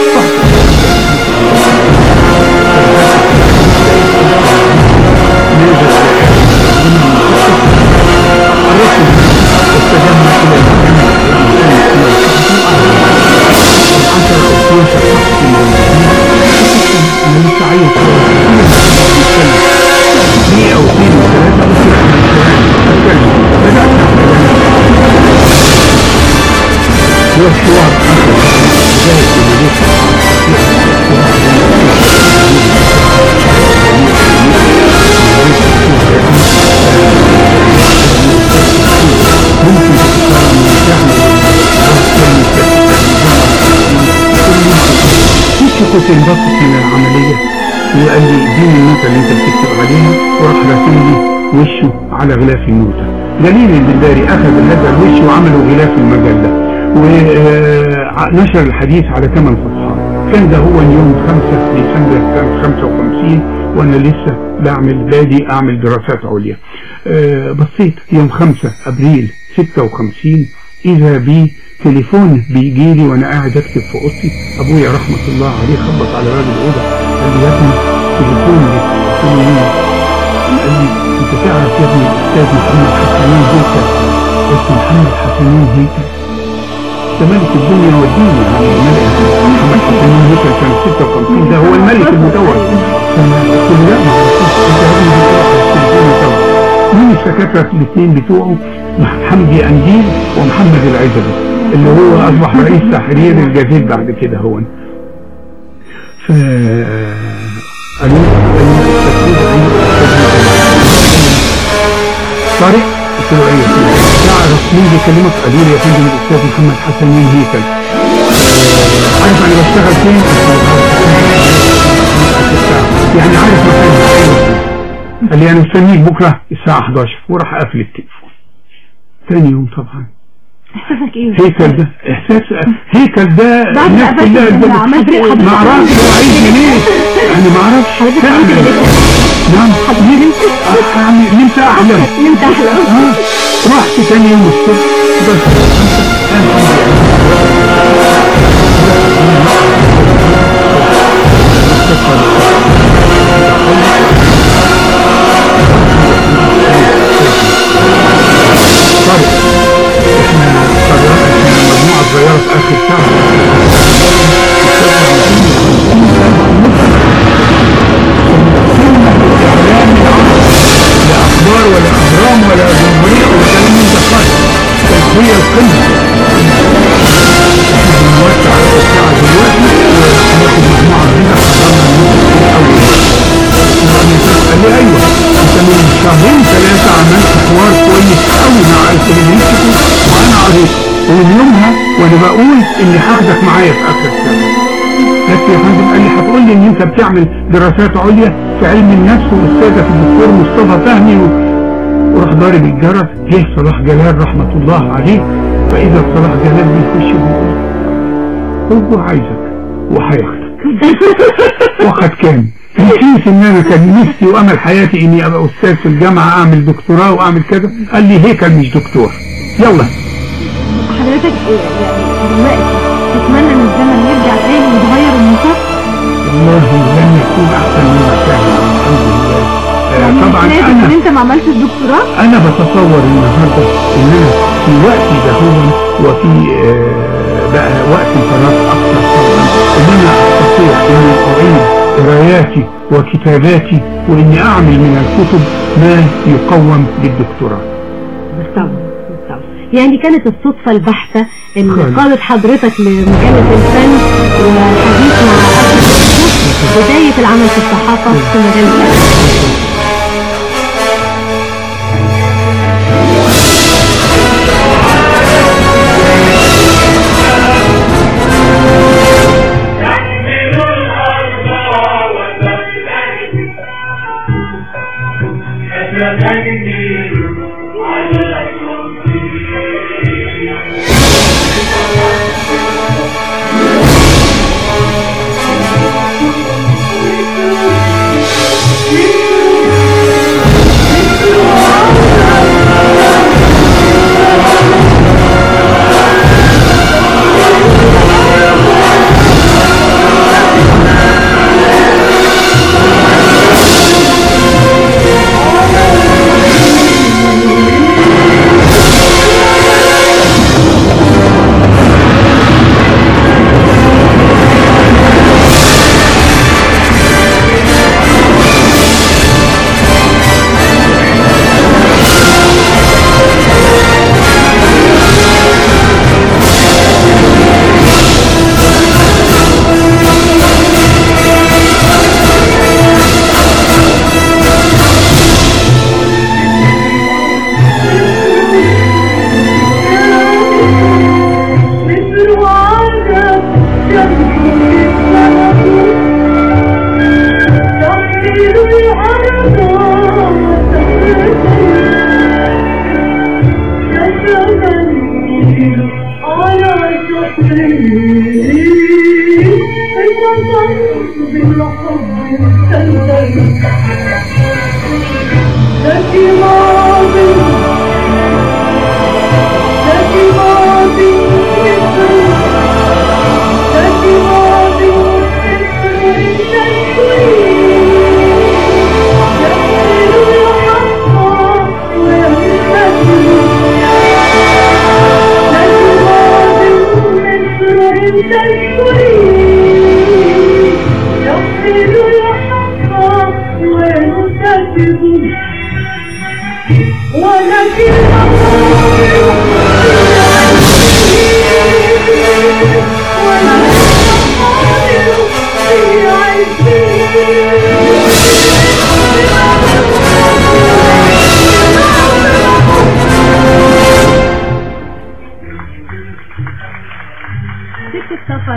انبسط من العملية. وقال لي اديني النوتة اللي انت بتكتب عليها وراح راسم لي وشه على غلاف النوتة جليل البنداري أخذ هذا الوش وعمله غلاف المجلة. ونشر الحديث على ثمان صفحات. كان ده هو يوم 5 ديسمبر سنة 55 وأنا لسه بعمل بادي أعمل دراسات عليا. أه بصيت يوم 5 أبريل 56 إذا بي تليفون بيجي لي وأنا قاعد أكتب في أوضتي. أبويا رحمة الله عليه خبط على باب الأوضة قال لي يا ابني تليفون لي. قلت له مين؟ قال لي أنت تعرف يا ابني الأستاذ محمد حسنين هيكل قلت محمد حسنين هيكل ده ملك الدنيا والدين يعني الملك. محمد حسنين هيكل كان 56 ده هو الملك فانا قلت له لا ما انت يا ابني مين الدكاتره الاثنين بتوعه؟ حمدي انديل ومحمد العزبي. اللي هو أصبح رئيس تحرير الجزير بعد كده هو. ف طارق قلت له أيوه. تعرف مين بيكلمك لي يا فندم الأستاذ محمد حسن مين هيكل. عارف أنا بشتغل فين؟ يعني عارف مكاني قال لي أنا مستنيك بكرة الساعة 11 وراح قافل التليفون. تاني يوم طبعا. هيكل ده. احساس هيكل ده الناس كلها حضرتك؟ ما أعرفش هو عايز منين. أنا ما أعرفش. حضرتك؟ نعم. يعني نمت احلم نمت احلم رحت تاني يوم الصبح. بس. انت بتعمل دراسات عليا في علم النفس واستاذك الدكتور مصطفى فهمي. وراح ضارب الجرس. جه صلاح جلال رحمة الله عليه. فإذا صلاح جلال بيخش بيقول هو عايزك وهياخدك واخد كام؟ نسيت ان أنا كان نفسي وأمل حياتي إني أبقى أستاذ في الجامعة أعمل دكتوراه وأعمل كذا. قال لي هيكل مش دكتور. يلا. حضرتك إيه يعني دلوقتي مما كان طبعا لازم إن أنا أنت ما عملتش الدكتوراه؟ أنا بتصور النهارده ان أنا في وقتي ده هو وفي آه، بقى وقت فراغ أكثر طبعا. إن أنا أستطيع ان أعيد قراياتي وكتاباتي وإني أعمل من الكتب ما يقوم للدكتوراه بالطبع بالطبع يعني كانت الصدفة البحتة إن. قادت حضرتك لمجلة الفن وحديث مع الدكتور بداية العمل في الصحافة في مجال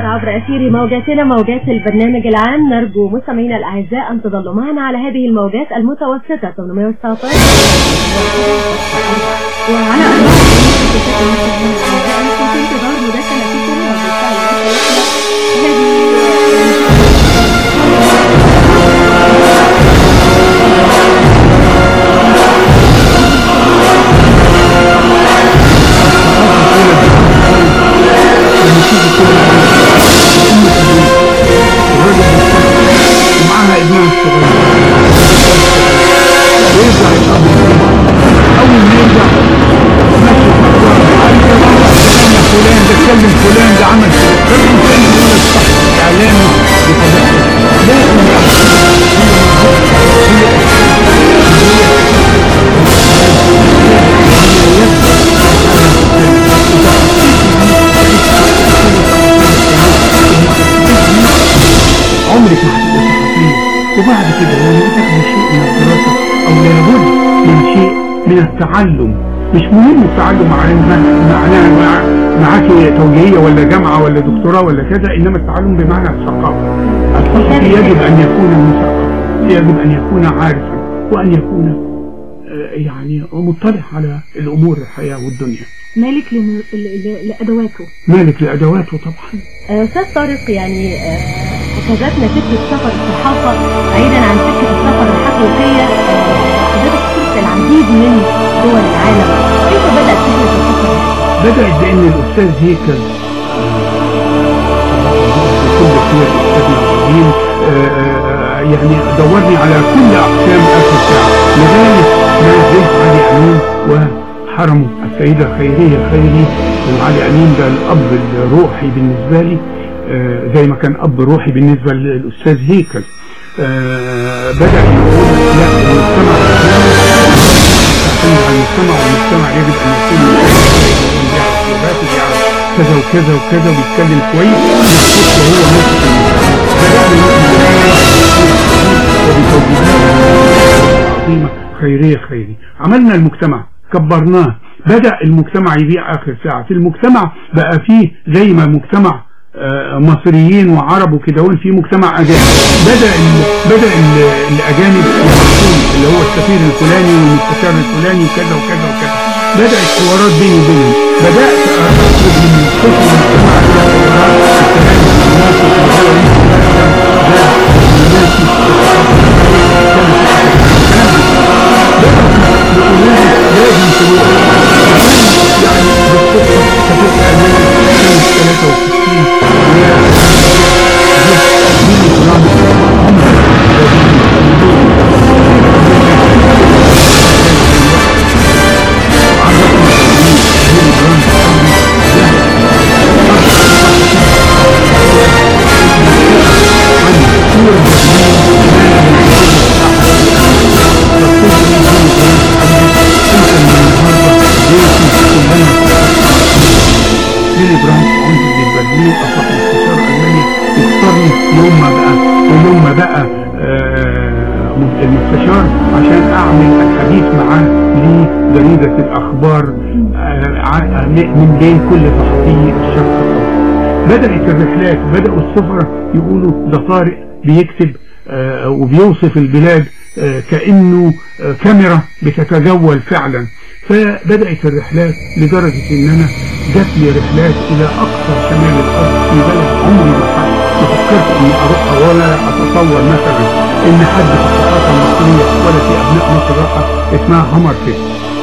عبر أثير موجاتنا موجات البرنامج العام نرجو مستمعينا الأعزاء أن تظلوا معنا على هذه الموجات المتوسطة 819 وعلى أربعة في انتظار مداخلتكم التعلم مش مهم التعلم معناه معاكي توجيهية ولا جامعة ولا دكتوراه ولا كذا إنما التعلم بمعنى الثقافة. الصحفي يجب أن يكون مثقف يجب أن يكون عارفا وأن يكون آه، يعني مطلع على الأمور الحياة والدنيا. مالك لم- ل- ل- لأدواته. مالك لأدواته طبعا. آه، أستاذ طارق يعني آه، أخذتنا فكرة سفر الصحافة بعيدا عن فكرة السفر الحقيقية. آه، العديد من دول العالم. كيف بدأت فكرة السفر؟ بدأت بأن الأستاذ هيكل. كل خير أستاذنا العظيم يعني دورني على كل أقسام آخر ساعة. لغاية ما زيت علي أمين وحرمه السيدة خيرية خيري. وعلي أمين ده الأب الروحي بالنسبة لي آه، زي ما كان أب روحي بالنسبة للأستاذ هيكل. آه، بدأ يقول لا المجتمع يعتمد على المجتمع والمجتمع يجب ان يكون بيعرف كذا وكذا وكذا وبيتكلم كويس يخص هو نفس المجتمع بدأنا وبتوجيهات عظيمة خيرية خيري عملنا المجتمع كبرناه بدأ المجتمع يبيع آخر ساعة في المجتمع بقى فيه زي ما مجتمع آه، مصريين وعرب وكده وين في مجتمع اجانب بدا ال بدا ال الاجانب يبعثون اللي هو السفير الفلاني والمستشار الفلاني وكذا وكذا وكذا. بدات حوارات بيني وبينهم. بدأت أخرج من قسم المجتمع الكلام تروح من بين كل صحفي الشرق الاوسط بدأت الرحلات بدأوا السفراء يقولوا ده طارق بيكتب آه، وبيوصف البلاد آه، كأنه آه، كاميرا بتتجول فعلا. فبدأت الرحلات لدرجة ان أنا جات لي رحلات إلى أقصى شمال الأرض في بلد عمري ما فكرت إني اروحها ولا اتصور مثلا. إن حد في الثقافة المصرية ولا في أبناء مصر راحة اسمها همر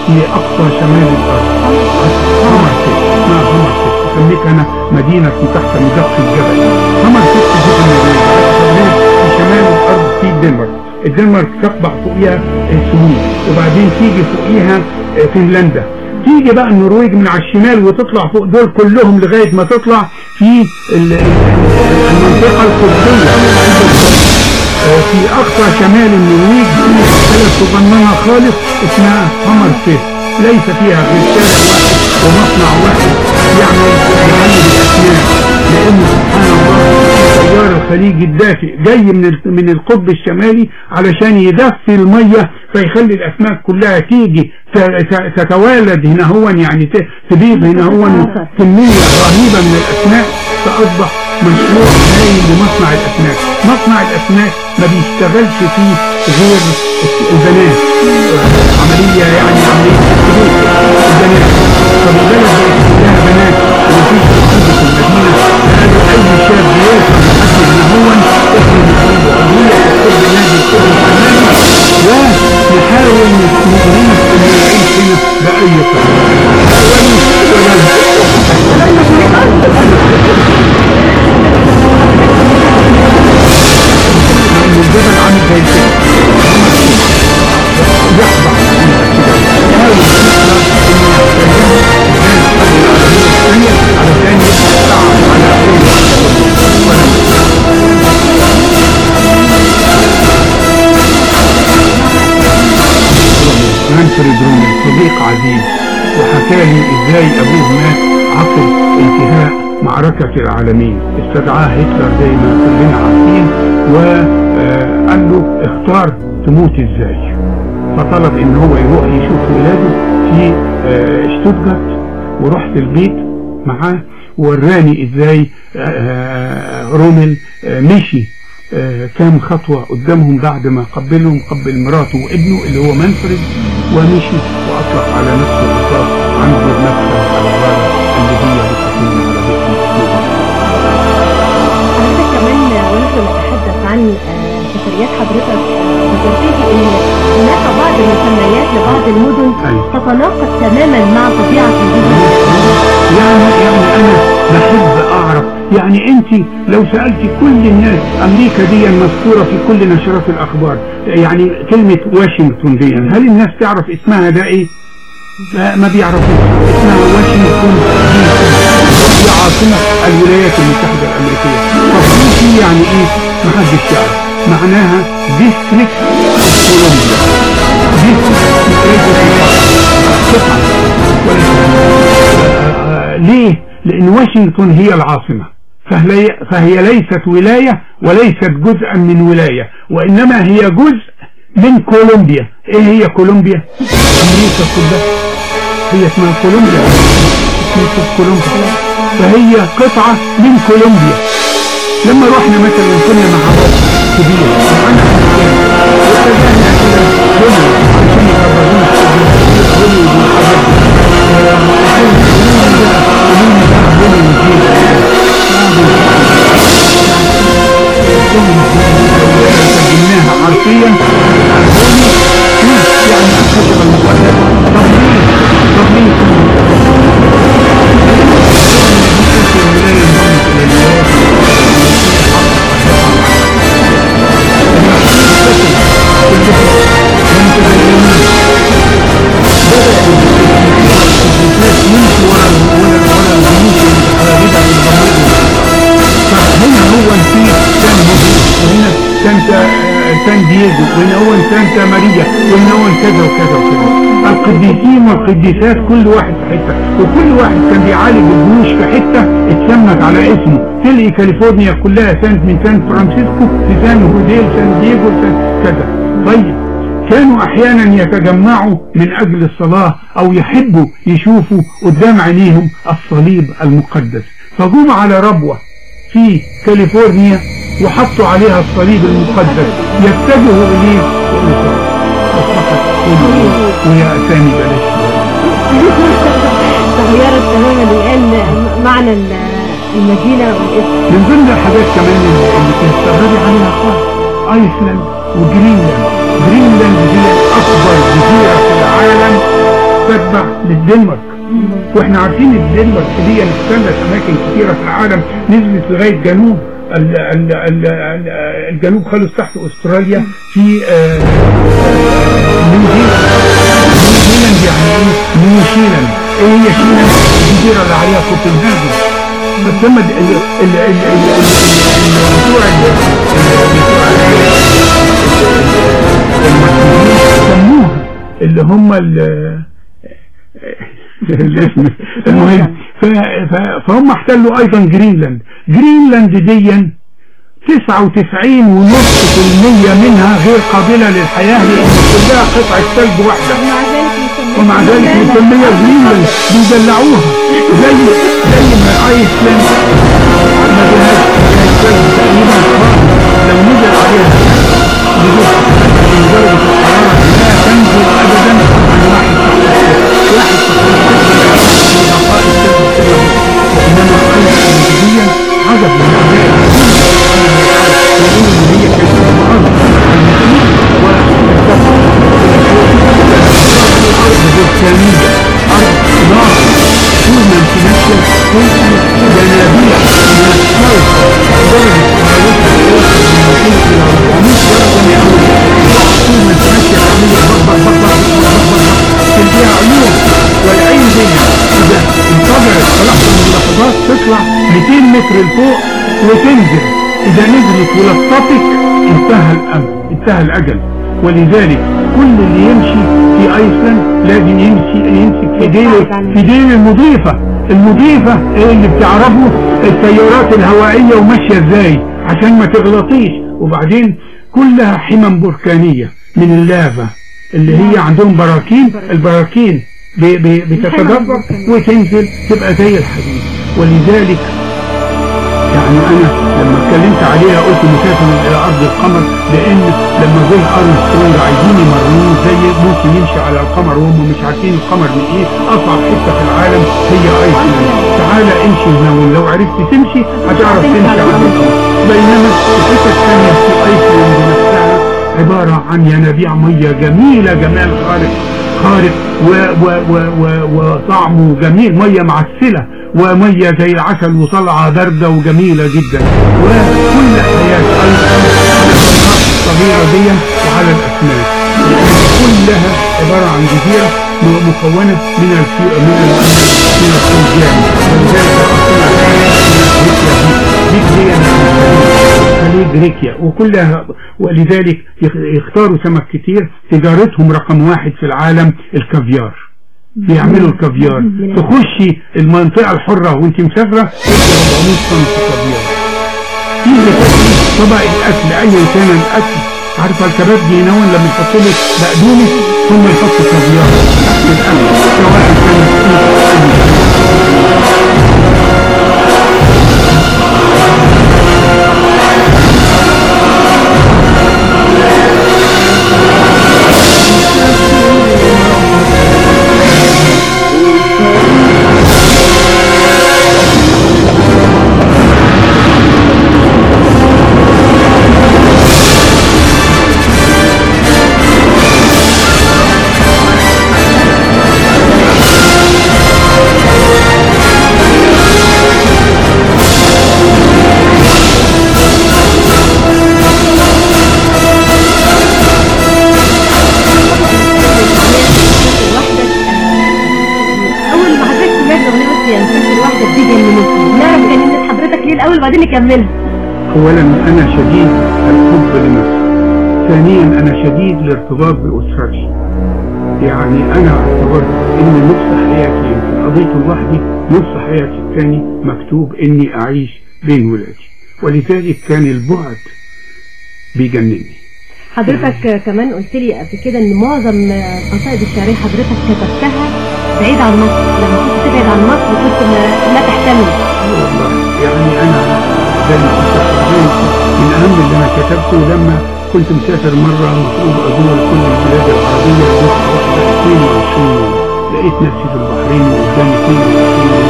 في أقصى شمال الأرض. أنا مدينة تحت مدق الجبل. فيست دي في النرويج في شمال الأرض في الدنمارك الدنمارك تقبع فوقيها السويد وبعدين تيجي فوقيها آه، فنلندا. تيجي بقى النرويج من على الشمال وتطلع فوق دول كلهم لغاية ما تطلع في ال- ال- المنطقة القطبية. آه، في أقصى شمال النرويج بلد صغننة خالص اسمها هامر ليس فيها غير شارع واحد ومصنع واحد. يعمل الأسنان لأن سبحان الله التيار الخليجي الدافئ جاي من من القطب الشمالي علشان يدفي المية فيخلي الأسماك كلها تيجي تتوالد هنا هو يعني تبيض هنا هو كمية رهيبة من الأسماك فأصبح مشروع هايل لمصنع الأسماك. مصنع الأسماك ما بيشتغلش فيه غير البنات. عملية يعني عملية البنات. فالبلد بقت كلها بنات. ومفيش ونحاول نغريه إنه يعيش هنا بأي لأن منفرد رومي صديق عزيز. وحكى لي إزاي أبوه مات عقب انتهاء معركة العالمين. استدعاه هتلر زي ما كلنا عارفين وقال له اختار تموت إزاي. فطلب إن هو يروح يشوف ولاده في آه، شتوتجارت ورحت البيت معاه وراني إزاي آه، رومل آه، مشي. آه، كام خطوة قدامهم بعد ما قبلهم قبل مراته وابنه اللي هو منفرد ومشي وأطلق على نفسه الرصاص عنده نفسه على الغارة اللي هي بتكون على حضرتك كمان ونحن نتحدث عن آه، سفريات حضرتك. ذكرت لي إن هناك بعض المسميات لبعض المدن أيوة. تتناقض تماما مع طبيعة المدن يعني يعني أنا بحب أعرف. يعني أنت لو سألت كل الناس أمريكا دي مذكورة في كل نشرات الأخبار. يعني كلمة واشنطن دي هل الناس تعرف اسمها ده إيه؟ ما بيعرفوش. اسمها واشنطن دي. هي عاصمة الولايات المتحدة الأمريكية. طب دي يعني إيه؟ محدش يعرف. معناها District Columbia ليه؟ لأن واشنطن هي العاصمة. فهي, فهي ليست ولاية وليست جزءا من ولاية وإنما هي جزء من كولومبيا. إيه هي كولومبيا؟ أمريكا كلها. هي اسمها كولومبيا. اسمها كولومبيا. فهي قطعة من كولومبيا. لما رحنا مثلا كنا مع كبير. سجلناها سان دييغو سانتا ماريا وهنا هو كذا وكذا وكذا القديسين والقديسات كل واحد في حتة. وكل واحد كان بيعالج الجيوش في حتة اتسمت على اسمه. تلاقي كاليفورنيا كلها Saint من سان فرانسيسكو لسان هوديل سان دييغو سان كذا. طيب كانوا أحيانا يتجمعوا من أجل الصلاة أو يحبوا يشوفوا قدام عينيهم الصليب المقدس. فجم على ربوة في كاليفورنيا وحطوا عليها الصليب المقدس. يتجهوا إليه أصبحت ويا اسامي بلاش تغيرت تماما الان معنى ال- المدينة والاسم. من ضمن الحاجات كمان اللي اللي تستغربي عليها خالص ايسلاند وجرينلاند. جرينلاند هي أكبر جزيرة في العالم تتبع للدنمارك. وإحنا عارفين الدنمارك دي احتلت أماكن كثيره في العالم. نزلت لغاية جنوب ال ال ال ال الجنوب خالص تحت أستراليا. في آه، نيوزيلاند يعني نيوزيلاند إيه هي شيلاند الجزيرة اللي عليها كوبنهاجن. بس سموها اللي هم المهم ف- ف- فهم احتلوا أيضا جرينلاند. جرينلاند دي 99 ونص في المية منها غير قابلة للحياة لأن كلها قطعة ثلج واحدة. ومع ذلك مسمية جرينلاند. بيدلعوها. زي زي ما ايسلاند ما فيهاش ثلج تقريبا لو نزل عليها. درجة الحرارة لا تنزل أبدا. عجب من يقول ان هي ارض نار طول ما انت ماشية تلقي جنابيع من الشرق درجة حرارتها توصل من 200 إلى 400 درجة مئوية والعين دي إذا انتظرت في لحظة من اللحظات تطلع. 200 متر لفوق وتنزل. إذا نزلت ولطفت انتهى الأمر انتهى الأجل. ولذلك كل اللي يمشي في أيسلند لازم يمشي يمسك في ديله في ديل المضيفة. المضيفة اللي بتعرفه التيارات الهوائية وماشية إزاي عشان ما تغلطيش. وبعدين كلها حمم بركانية من اللافا اللي هي عندهم براكين. البراكين بتتدفق وتنزل تبقى زي الحديد. ولذلك يعني أنا لما اتكلمت عليها قلت مسافر إلى أرض القمر لأن لما جه ارمسترونج عايزين يمرنوه زي ممكن يمشي على القمر وهم مش عارفين القمر من إيه اصعب حتة في العالم هي ايسلاند تعالى امشي هنا لو عرفت تمشي هتعرف تمشي على القمر. بينما الحته الثانية في ايسلاند نفسها عبارة عن ينابيع مية جميلة جمال خارق خارق و و و و وطعمه جميل. مية معسلة ومية زي العسل وطلعه باردة وجميلة جدا. وكل حياة أيضا الصغيره دي وعلى الاسماك كلها عبارة عن جزيرة م- مكونة من الفيو من ال من الفوجان ولذلك أصلا دي خليج ريكيا وكلها ولذلك يخ- يختاروا سمك كتير. تجارتهم رقم واحد في العالم الكافيار. بيعملوا الكافيار. تخشي المنطقة الحرة وانت مسافرة تلاقي 400 صنف كافيار في طبق الأكل ايا كان الأكل. عارفه الكبابجي هنا لما يحطوا لك بقدونس ثم يحطوا كافيار. الأكل سواء كان نكملها. اولا أنا شديد الحب لمصر ثانيا أنا شديد الارتباط بأسرتي. يعني أنا اعتبرت إن نص حياتي يمكن قضيته لوحدي نص حياتي الثاني مكتوب إني أعيش بين ولادي. ولذلك كان البعد بيجنني. حضرتك كمان قلت لي قبل كده إن معظم القصائد الشعرية حضرتك كتبتها بعيد عن مصر. لما كنت تبعد عن مصر كنت ما- لا تحتمل. والله. يعني أنا زي ما كنت من أهم اللي أنا كتبته لما كنت مسافر مرة مطلوب ازور كل البلاد العربية دفعه واحدة 22 يوم لقيت نفسي في البحرين وقدامي 22 يوم.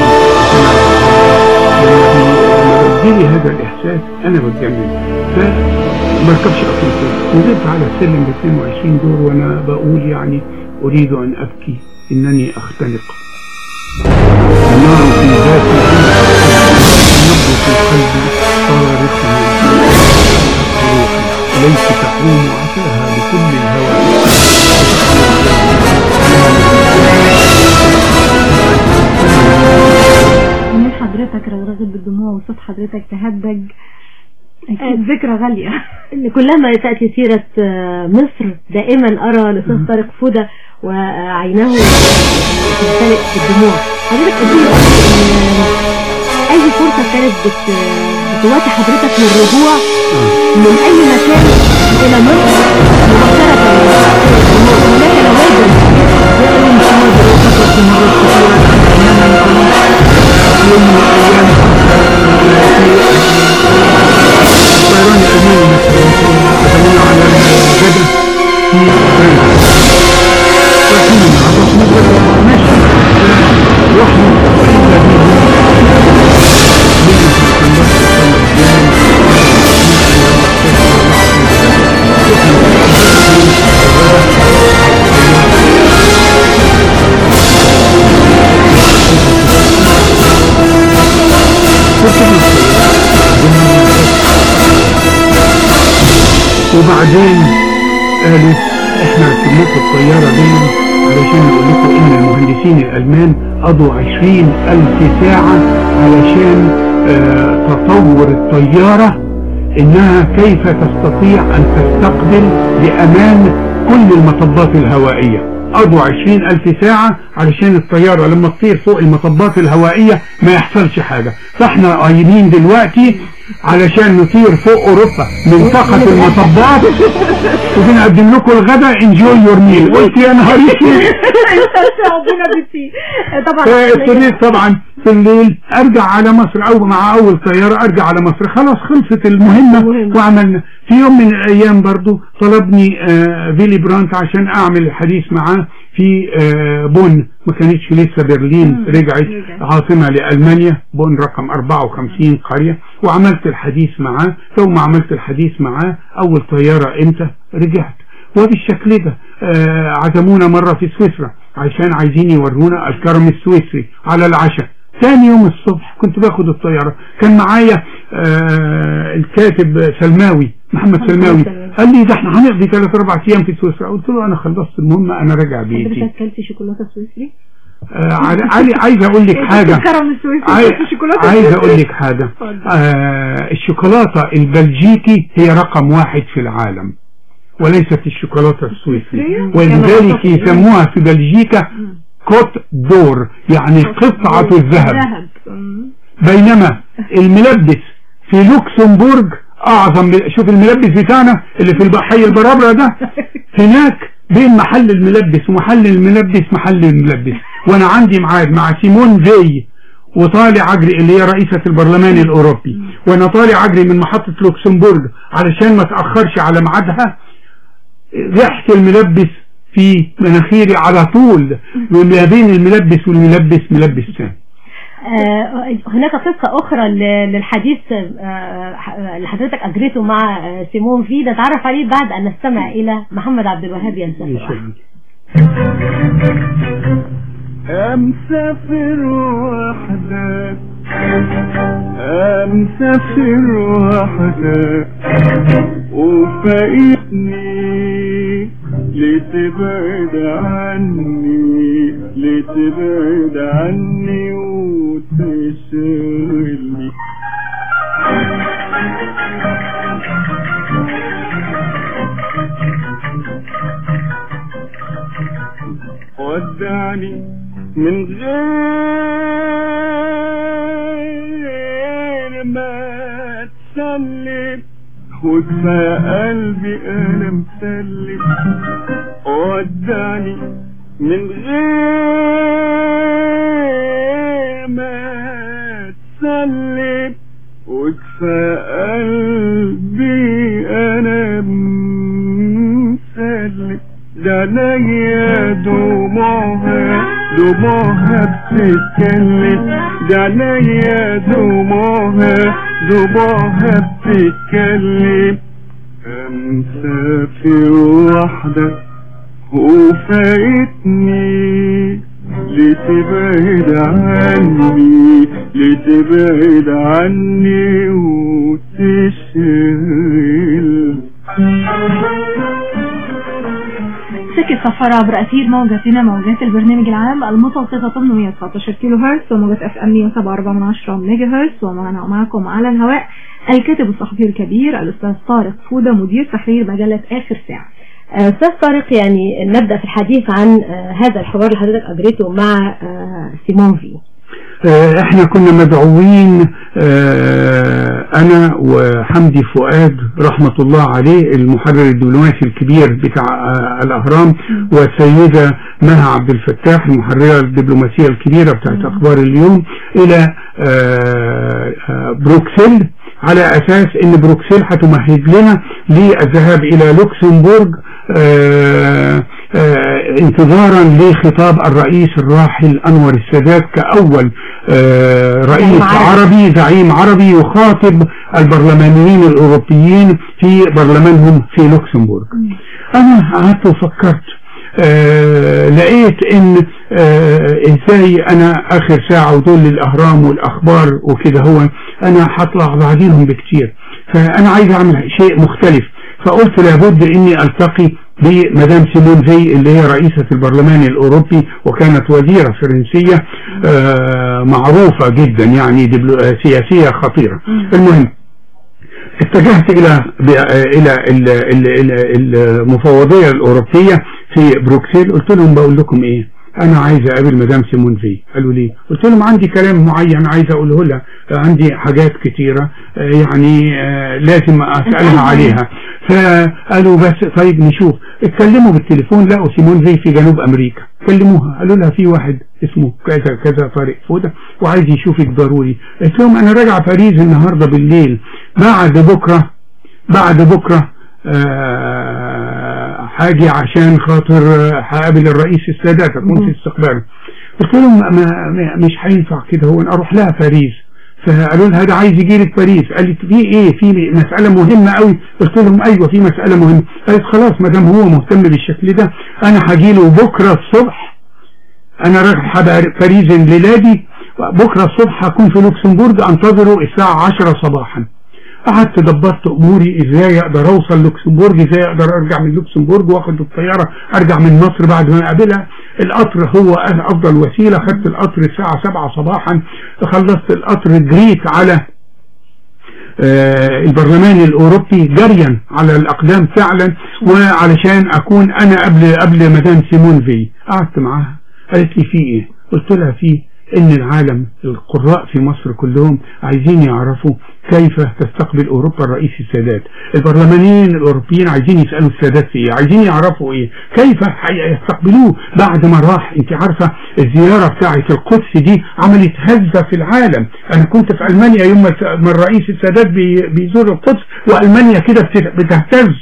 لما بي- لما بيجيلي هذا الإحساس. أنا بتجنن فما قطر تاني. نزلت على السلم ب 22 دور وأنا بقول يعني أريد أن أبكي. إنني أختنق. قلبي من روحي ليس تحوم عساها لكل الهوى من حضرتك رغرغت بالدموع وصوت حضرتك تهدج أكيد ذكرى غالية. كلما تاتي سيرة آه، مصر دائما أرى الاستاذ طارق فودة وعيناه تمتلئ بالدموع حضرتك قلت لي ان أي فرصة كانت بت بتواتي حضرتك للرجوع من أي مكان إلى مصر مباشرة. الطيران الامريكي مثلا قدمونا على الغدا في وبعدين قالوا إحنا ركبناكم الطيارة دي علشان نقول لكم إن المهندسين الألمان قضوا عشرين ألف ساعة علشان آه تطور الطيارة إنها كيف تستطيع أن تستقبل بأمان كل المطبات الهوائية. قضوا عشرين ألف ساعة علشان الطيارة لما تطير فوق المطبات الهوائية ما يحصلش حاجة. فإحنا قايمين دلوقتي علشان نطير فوق أوروبا منطقة المطبات. وبنقدم لكم الغداء. enjoy your meal قلت يا نهار اسود طبعا. فابتديت طبعا. في الليل أرجع على مصر أو مع أول طيارة أرجع على مصر. خلاص خلصت المهمة. وعملنا في يوم من الأيام برضو طلبني آه فيلي برانت عشان أعمل الحديث معاه في آه بون. ما كانتش لسه برلين رجعت عاصمة لألمانيا. بون رقم 54 قرية. وعملت الحديث معاه. ما عملت الحديث معاه. أول طيارة إمتى؟ رجعت. وبالشكل ده آه عزمونا مرة في سويسرا عشان عايزين يورونا الكرم السويسري على العشاء. ثاني يوم الصبح كنت باخد الطيارة. كان معايا آه الكاتب سلماوي محمد سلماوي. قال لي ده إحنا هنقضي ثلاث أربع أيام في سويسرا. قلت له أنا خلصت المهمة أنا راجع بيتي. حضرتك اكلت شوكولاتة سويسري؟ آه علي عايز أقول لك حاجة. الكرم السويسري عايز. أقول لك حاجة. آه الشوكولاتة البلجيكي هي رقم واحد في العالم وليست الشوكولاتة السويسري. ولذلك يسموها في بلجيكا Côte d'Or يعني قطعة الذهب. بينما الملبس في لوكسمبورج أعظم شوف الملبس بتاعنا اللي في البحي البرابرة ده هناك بين محل الملبس ومحل الملبس محل الملبس. وأنا عندي ميعاد مع سيمون في وطالع اجري اللي هي رئيسة البرلمان الأوروبي. وأنا طالع اجري من محطة لوكسمبورج علشان ما تأخرش على ميعادها. ريحة الملبس في مناخيري على طول ما بين الملبس والملبس ملبس ثاني آه، هناك قصة أخرى للحديث آه، اللي حضرتك أجريته مع سيمون في نتعرف عليه بعد أن نستمع إلى محمد عبد الوهاب ينسى أمسافر وحدك؟ أمسافر وحدك؟ وفايتني لتبعد عني لتبعد عني وتشغلني ودعني من غير ما تسلم وكفى قلبي أنا مسلم ودعني من غير ما تسلم وكفى قلبي أنا مسلم ده عينيا دموعها دموعها بتتكلم ده عينيا دموعها دموعها بتتكلم مسافر وحدك وفايتني لتبعد عني لتبعد عني وتشغل سكة عبر أثير موجتنا موجات البرنامج العام المتوسطة 819 كيلو هرتز وموجات FM 107.4 ميجا هرتز ومعنا ومعكم على الهواء الكاتب الصحفي الكبير الأستاذ طارق فودة مدير تحرير مجلة آخر ساعة. أستاذ طارق يعني نبدأ في الحديث عن آه، هذا الحوار اللي حضرتك أجريته مع آه، سيمون في إحنا كنا مدعوين آه، أنا وحمدي فؤاد رحمة الله عليه المحرر الدبلوماسي الكبير بتاع آه، الأهرام والسيدة مها عبد الفتاح المحررة الدبلوماسية الكبيرة بتاعت أخبار اليوم إلى آه، آه، بروكسل على أساس إن بروكسل هتمهد لنا للذهاب إلى لوكسمبورغ آه، آه، انتظارا لخطاب الرئيس الراحل أنور السادات كأول آه، رئيس عربي. زعيم عربي يخاطب البرلمانيين الأوروبيين في برلمانهم في لوكسمبورغ. أنا قعدت وفكرت آه لقيت إن آه إزاي أنا آخر ساعة ودول الأهرام والأخبار وكده هو أنا هطلع بعدينهم بكتير. فأنا عايز أعمل شيء مختلف فقلت لابد إني ألتقي بمدام سيمون في اللي هي رئيسة البرلمان الأوروبي وكانت وزيرة فرنسية آه معروفة جدا يعني آه سياسية خطيرة. المهم اتجهت إلى ب- إلى ال- ال- ال- المفوضية الأوروبية في بروكسل قلت لهم بقول لكم إيه؟ أنا عايز أقابل مدام سيمون في. قالوا لي قلت لهم عندي كلام معين عايز أقوله لها. عندي حاجات كتيرة آه، يعني آه، لازم أسألها عليها. فقالوا بس طيب نشوف. اتكلموا بالتليفون لقوا سيمون في في جنوب أمريكا. كلموها. قالوا لها في واحد اسمه كذا كذا طارق فودة وعايز يشوفك ضروري قلت لهم أنا راجع باريس النهاردة بالليل. بعد بكرة بعد بكرة آه، حاجي عشان خاطر هقابل الرئيس السادات اكون في استقباله قلت لهم مش هينفع كده هو أنا أروح لها باريس. فقالوا لها ده عايز يجي لك باريس. قالت في إيه؟ في مسألة مهمة قوي. قلت لهم أيوه في مسألة مهمة. قالت خلاص ما دام هو مهتم بالشكل ده أنا هجي له بكرة الصبح. أنا رايح باريس الليلة دي بكرة الصبح هكون في لوكسمبورج أنتظره الساعة 10 صباحا. قعدت دبرت أموري إزاي أقدر أوصل لوكسمبورج إزاي أقدر أرجع من لوكسمبورج واخد الطيارة أرجع من مصر بعد ما أقابلها. القطر هو أفضل وسيلة. خدت القطر الساعة 7 صباحا. خلصت القطر جريت على آه، البرلمان الأوروبي جريا على الأقدام فعلا وعلشان أكون أنا قبل قبل مدام سيمون في قعدت معاها. قالت لي في إيه؟ قلت لها في إن العالم القراء في مصر كلهم عايزين يعرفوا كيف تستقبل أوروبا الرئيس السادات. البرلمانيين الأوروبيين عايزين يسألوا السادات في إيه عايزين يعرفوا إيه كيف يستقبلوه بعد ما راح. أنت عارفة الزيارة بتاعة القدس دي عملت هزة في العالم. أنا كنت في ألمانيا يوم ما الرئيس السادات بي- بيزور القدس وألمانيا كده بت- بتهتز.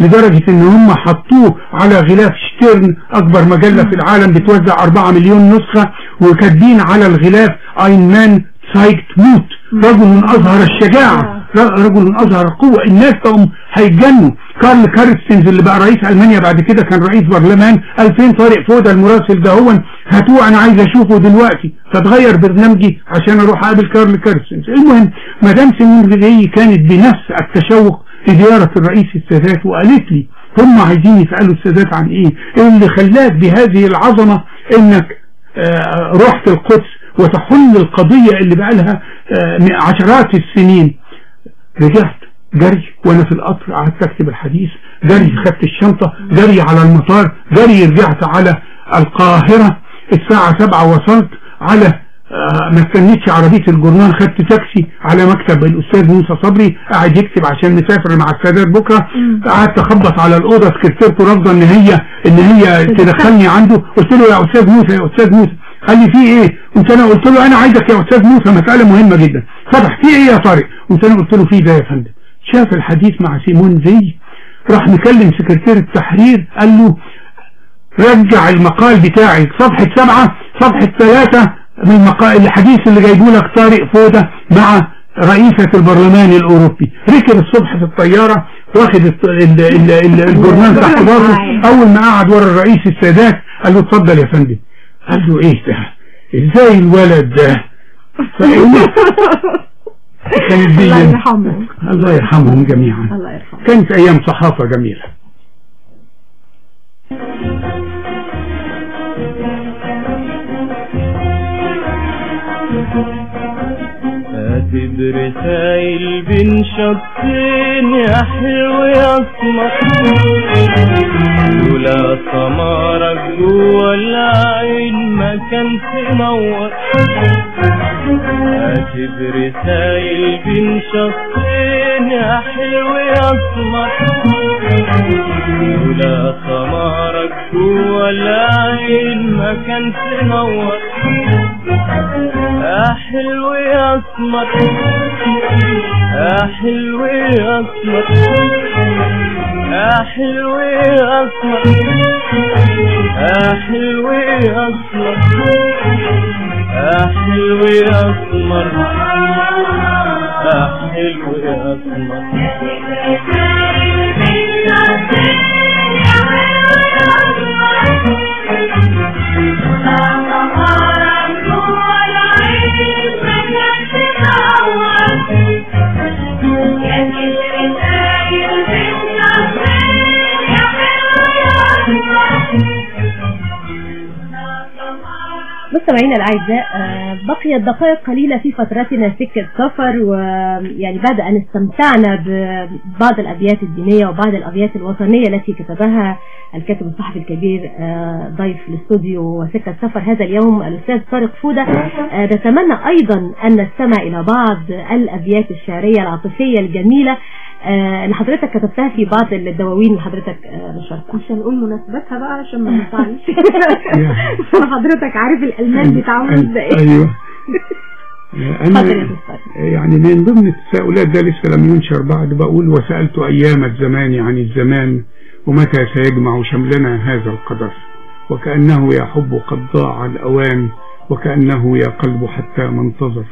لدرجة إن هم حطوه على غلاف شتيرن أكبر مجلة في العالم بتوزع 4 مليون نسخة وكاتبين على الغلاف Ein Mann zeigt Mut رجل من أظهر الشجاعة رجل من أظهر القوة. الناس بقوا هيتجنوا. كارل كارستنز اللي بقى رئيس ألمانيا بعد كده كان رئيس برلمان 2000 طارق فوده المراسل ده هو هاتوه أنا عايز أشوفه دلوقتي. فتغير برنامجي عشان أروح أقابل كارل كارستنز المهم مدام سمير غذائي كانت بنفس التشوق لزيارة الرئيس السادات وقالت لي هم عايزين يسألوا السادات عن إيه؟ إيه اللي خلاك بهذه العظمة إنك آه، رحت القدس وتحل القضية اللي بقالها آه، عشرات السنين. رجعت جري وأنا في القطر قعدت أكتب الحديث جري خدت الشنطة جري على المطار جري رجعت على القاهرة الساعة سبعة وصلت على ما استنيتش عربية الجورنال خدت تاكسي على مكتب الأستاذ موسى صبري قاعد يكتب عشان نسافر مع السادات بكرة. قعدت أخبط على الأوضة سكرتيرته رافضة إن هي إن هي تدخلني عنده. قلت له يا أستاذ موسى يا أستاذ موسى قال لي في إيه؟ قلت أنا قلت له أنا عايزك يا أستاذ موسى مسألة مهمة جدا. فتح في إيه يا طارق؟ قلت أنا قلت له في ده يا فندم. شاف الحديث مع سيمون زي راح مكلم سكرتير التحرير قال له رجع المقال بتاعي. صفحة سبعة صفحة ثلاثة من المقال الحديث اللي جايبه لك طارق فودة مع رئيسة البرلمان الأوروبي. ركب الصبح في الطيارة واخد الت- ال- ال- ال- الجورنال تحت راسه. أول ما قعد ورا الرئيس السادات قال له اتفضل يا فندم. قال له إيه ده؟ إزاي الولد ده؟ الله يرحمه. الله يرحمهم جميعا. الله يرحمه. كانت أيام صحافة جميلة. كاتب رسايل بين شطين يا اسمر لولا سمارك جوا العين ما كان تنور كاتب رسايل بين شطين يا اسمر لولا سمارك جوا العين ما كان تنور يا حلو يا أسمر يا حلو يا أسمر يا حلو يا أسمر يا حلو يا أسمر يا حلو يا أسمر يا حلو يا أسمر. مستمعينا الأعزاء آه، بقيت دقائق قليلة في فترتنا سكه سفر ويعني بعد أن استمتعنا ببعض الأبيات الدينية وبعض الأبيات الوطنيه التي كتبها الكاتب الصحفي الكبير آه، ضيف الاستوديو وسكه سفر هذا اليوم الأستاذ طارق فودة. آه، نتمنى أيضا أن نستمع إلى بعض الأبيات الشعرية العاطفية الجميلة. اللي حضرتك كتبتها في بعض الدواوين اللي حضرتك آه، نشرتها. مش هنقول مناسبتها بقى عشان ما نزعلش حضرتك عارف الالمان بيتعاملوا إزاي. أيوه. يا دكتور. يعني من ضمن التساؤلات ده لسه لم ينشر بعد بقول وسألت أيام الزمان عن الزمان ومتى سيجمع شملنا هذا القدر. وكأنه يحب قد ضاع الأوان وكأنه يا قلب حتى ما انتظر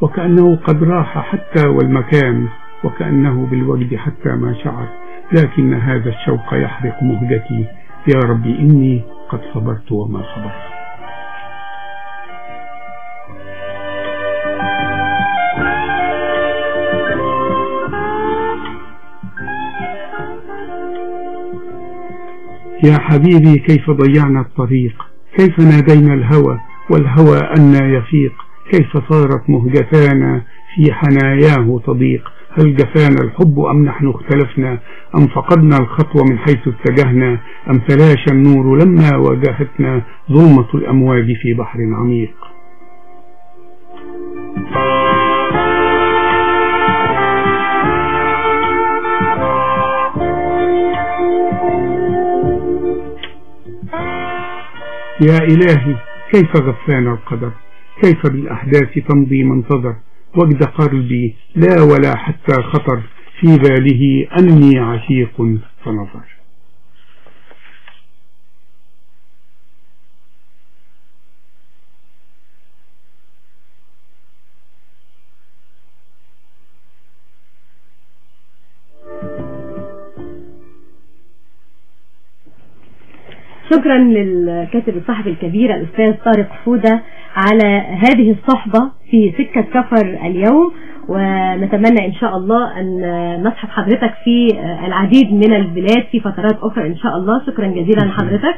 وكأنه قد راح حتى والمكان وكأنه بالوجد حتى ما شعر لكن هذا الشوق يحرق مهجتي. يا ربي إني قد صبرت وما صبرت. يا حبيبي كيف ضيعنا الطريق؟ كيف نادينا الهوى؟ والهوى أن يفيق. كيف صارت مهجتانا في حناياه تضيق؟ هل جفانا الحب أم نحن اختلفنا؟ أم فقدنا الخطوة من حيث اتجهنا؟ أم تلاشى النور لما واجهتنا؟ ظلمة الأمواج في بحر عميق. يا إلهي كيف غفانا القدر؟ كيف بالأحداث تمضي منتظر؟ وجد قلبي لا ولا حتى خطر في باله أني عشيق فنظر. شكرا للكاتب الصحفي الكبير الأستاذ طارق فودة على هذه الصحبة في سكة سفر اليوم ونتمنى إن شاء الله أن نصحب حضرتك في العديد من البلاد في فترات أخرى إن شاء الله. شكرا جزيلا لحضرتك.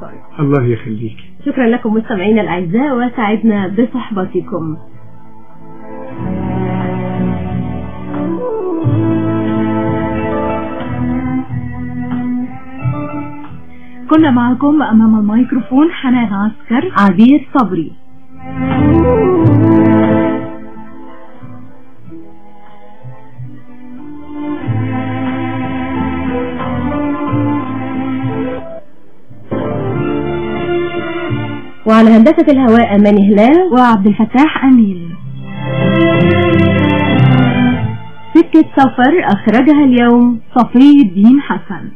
طارق الله يخليك. شكرا لكم مستمعينا الأعزاء وسعدنا بصحبتكم. كنا معكم أمام الميكروفون حنان عسكر عبير صبري. وعلى هندسة الهواء أمان هلال. وعبد الفتاح أمين. سكة سفر أخرجها اليوم صفي الدين حسن.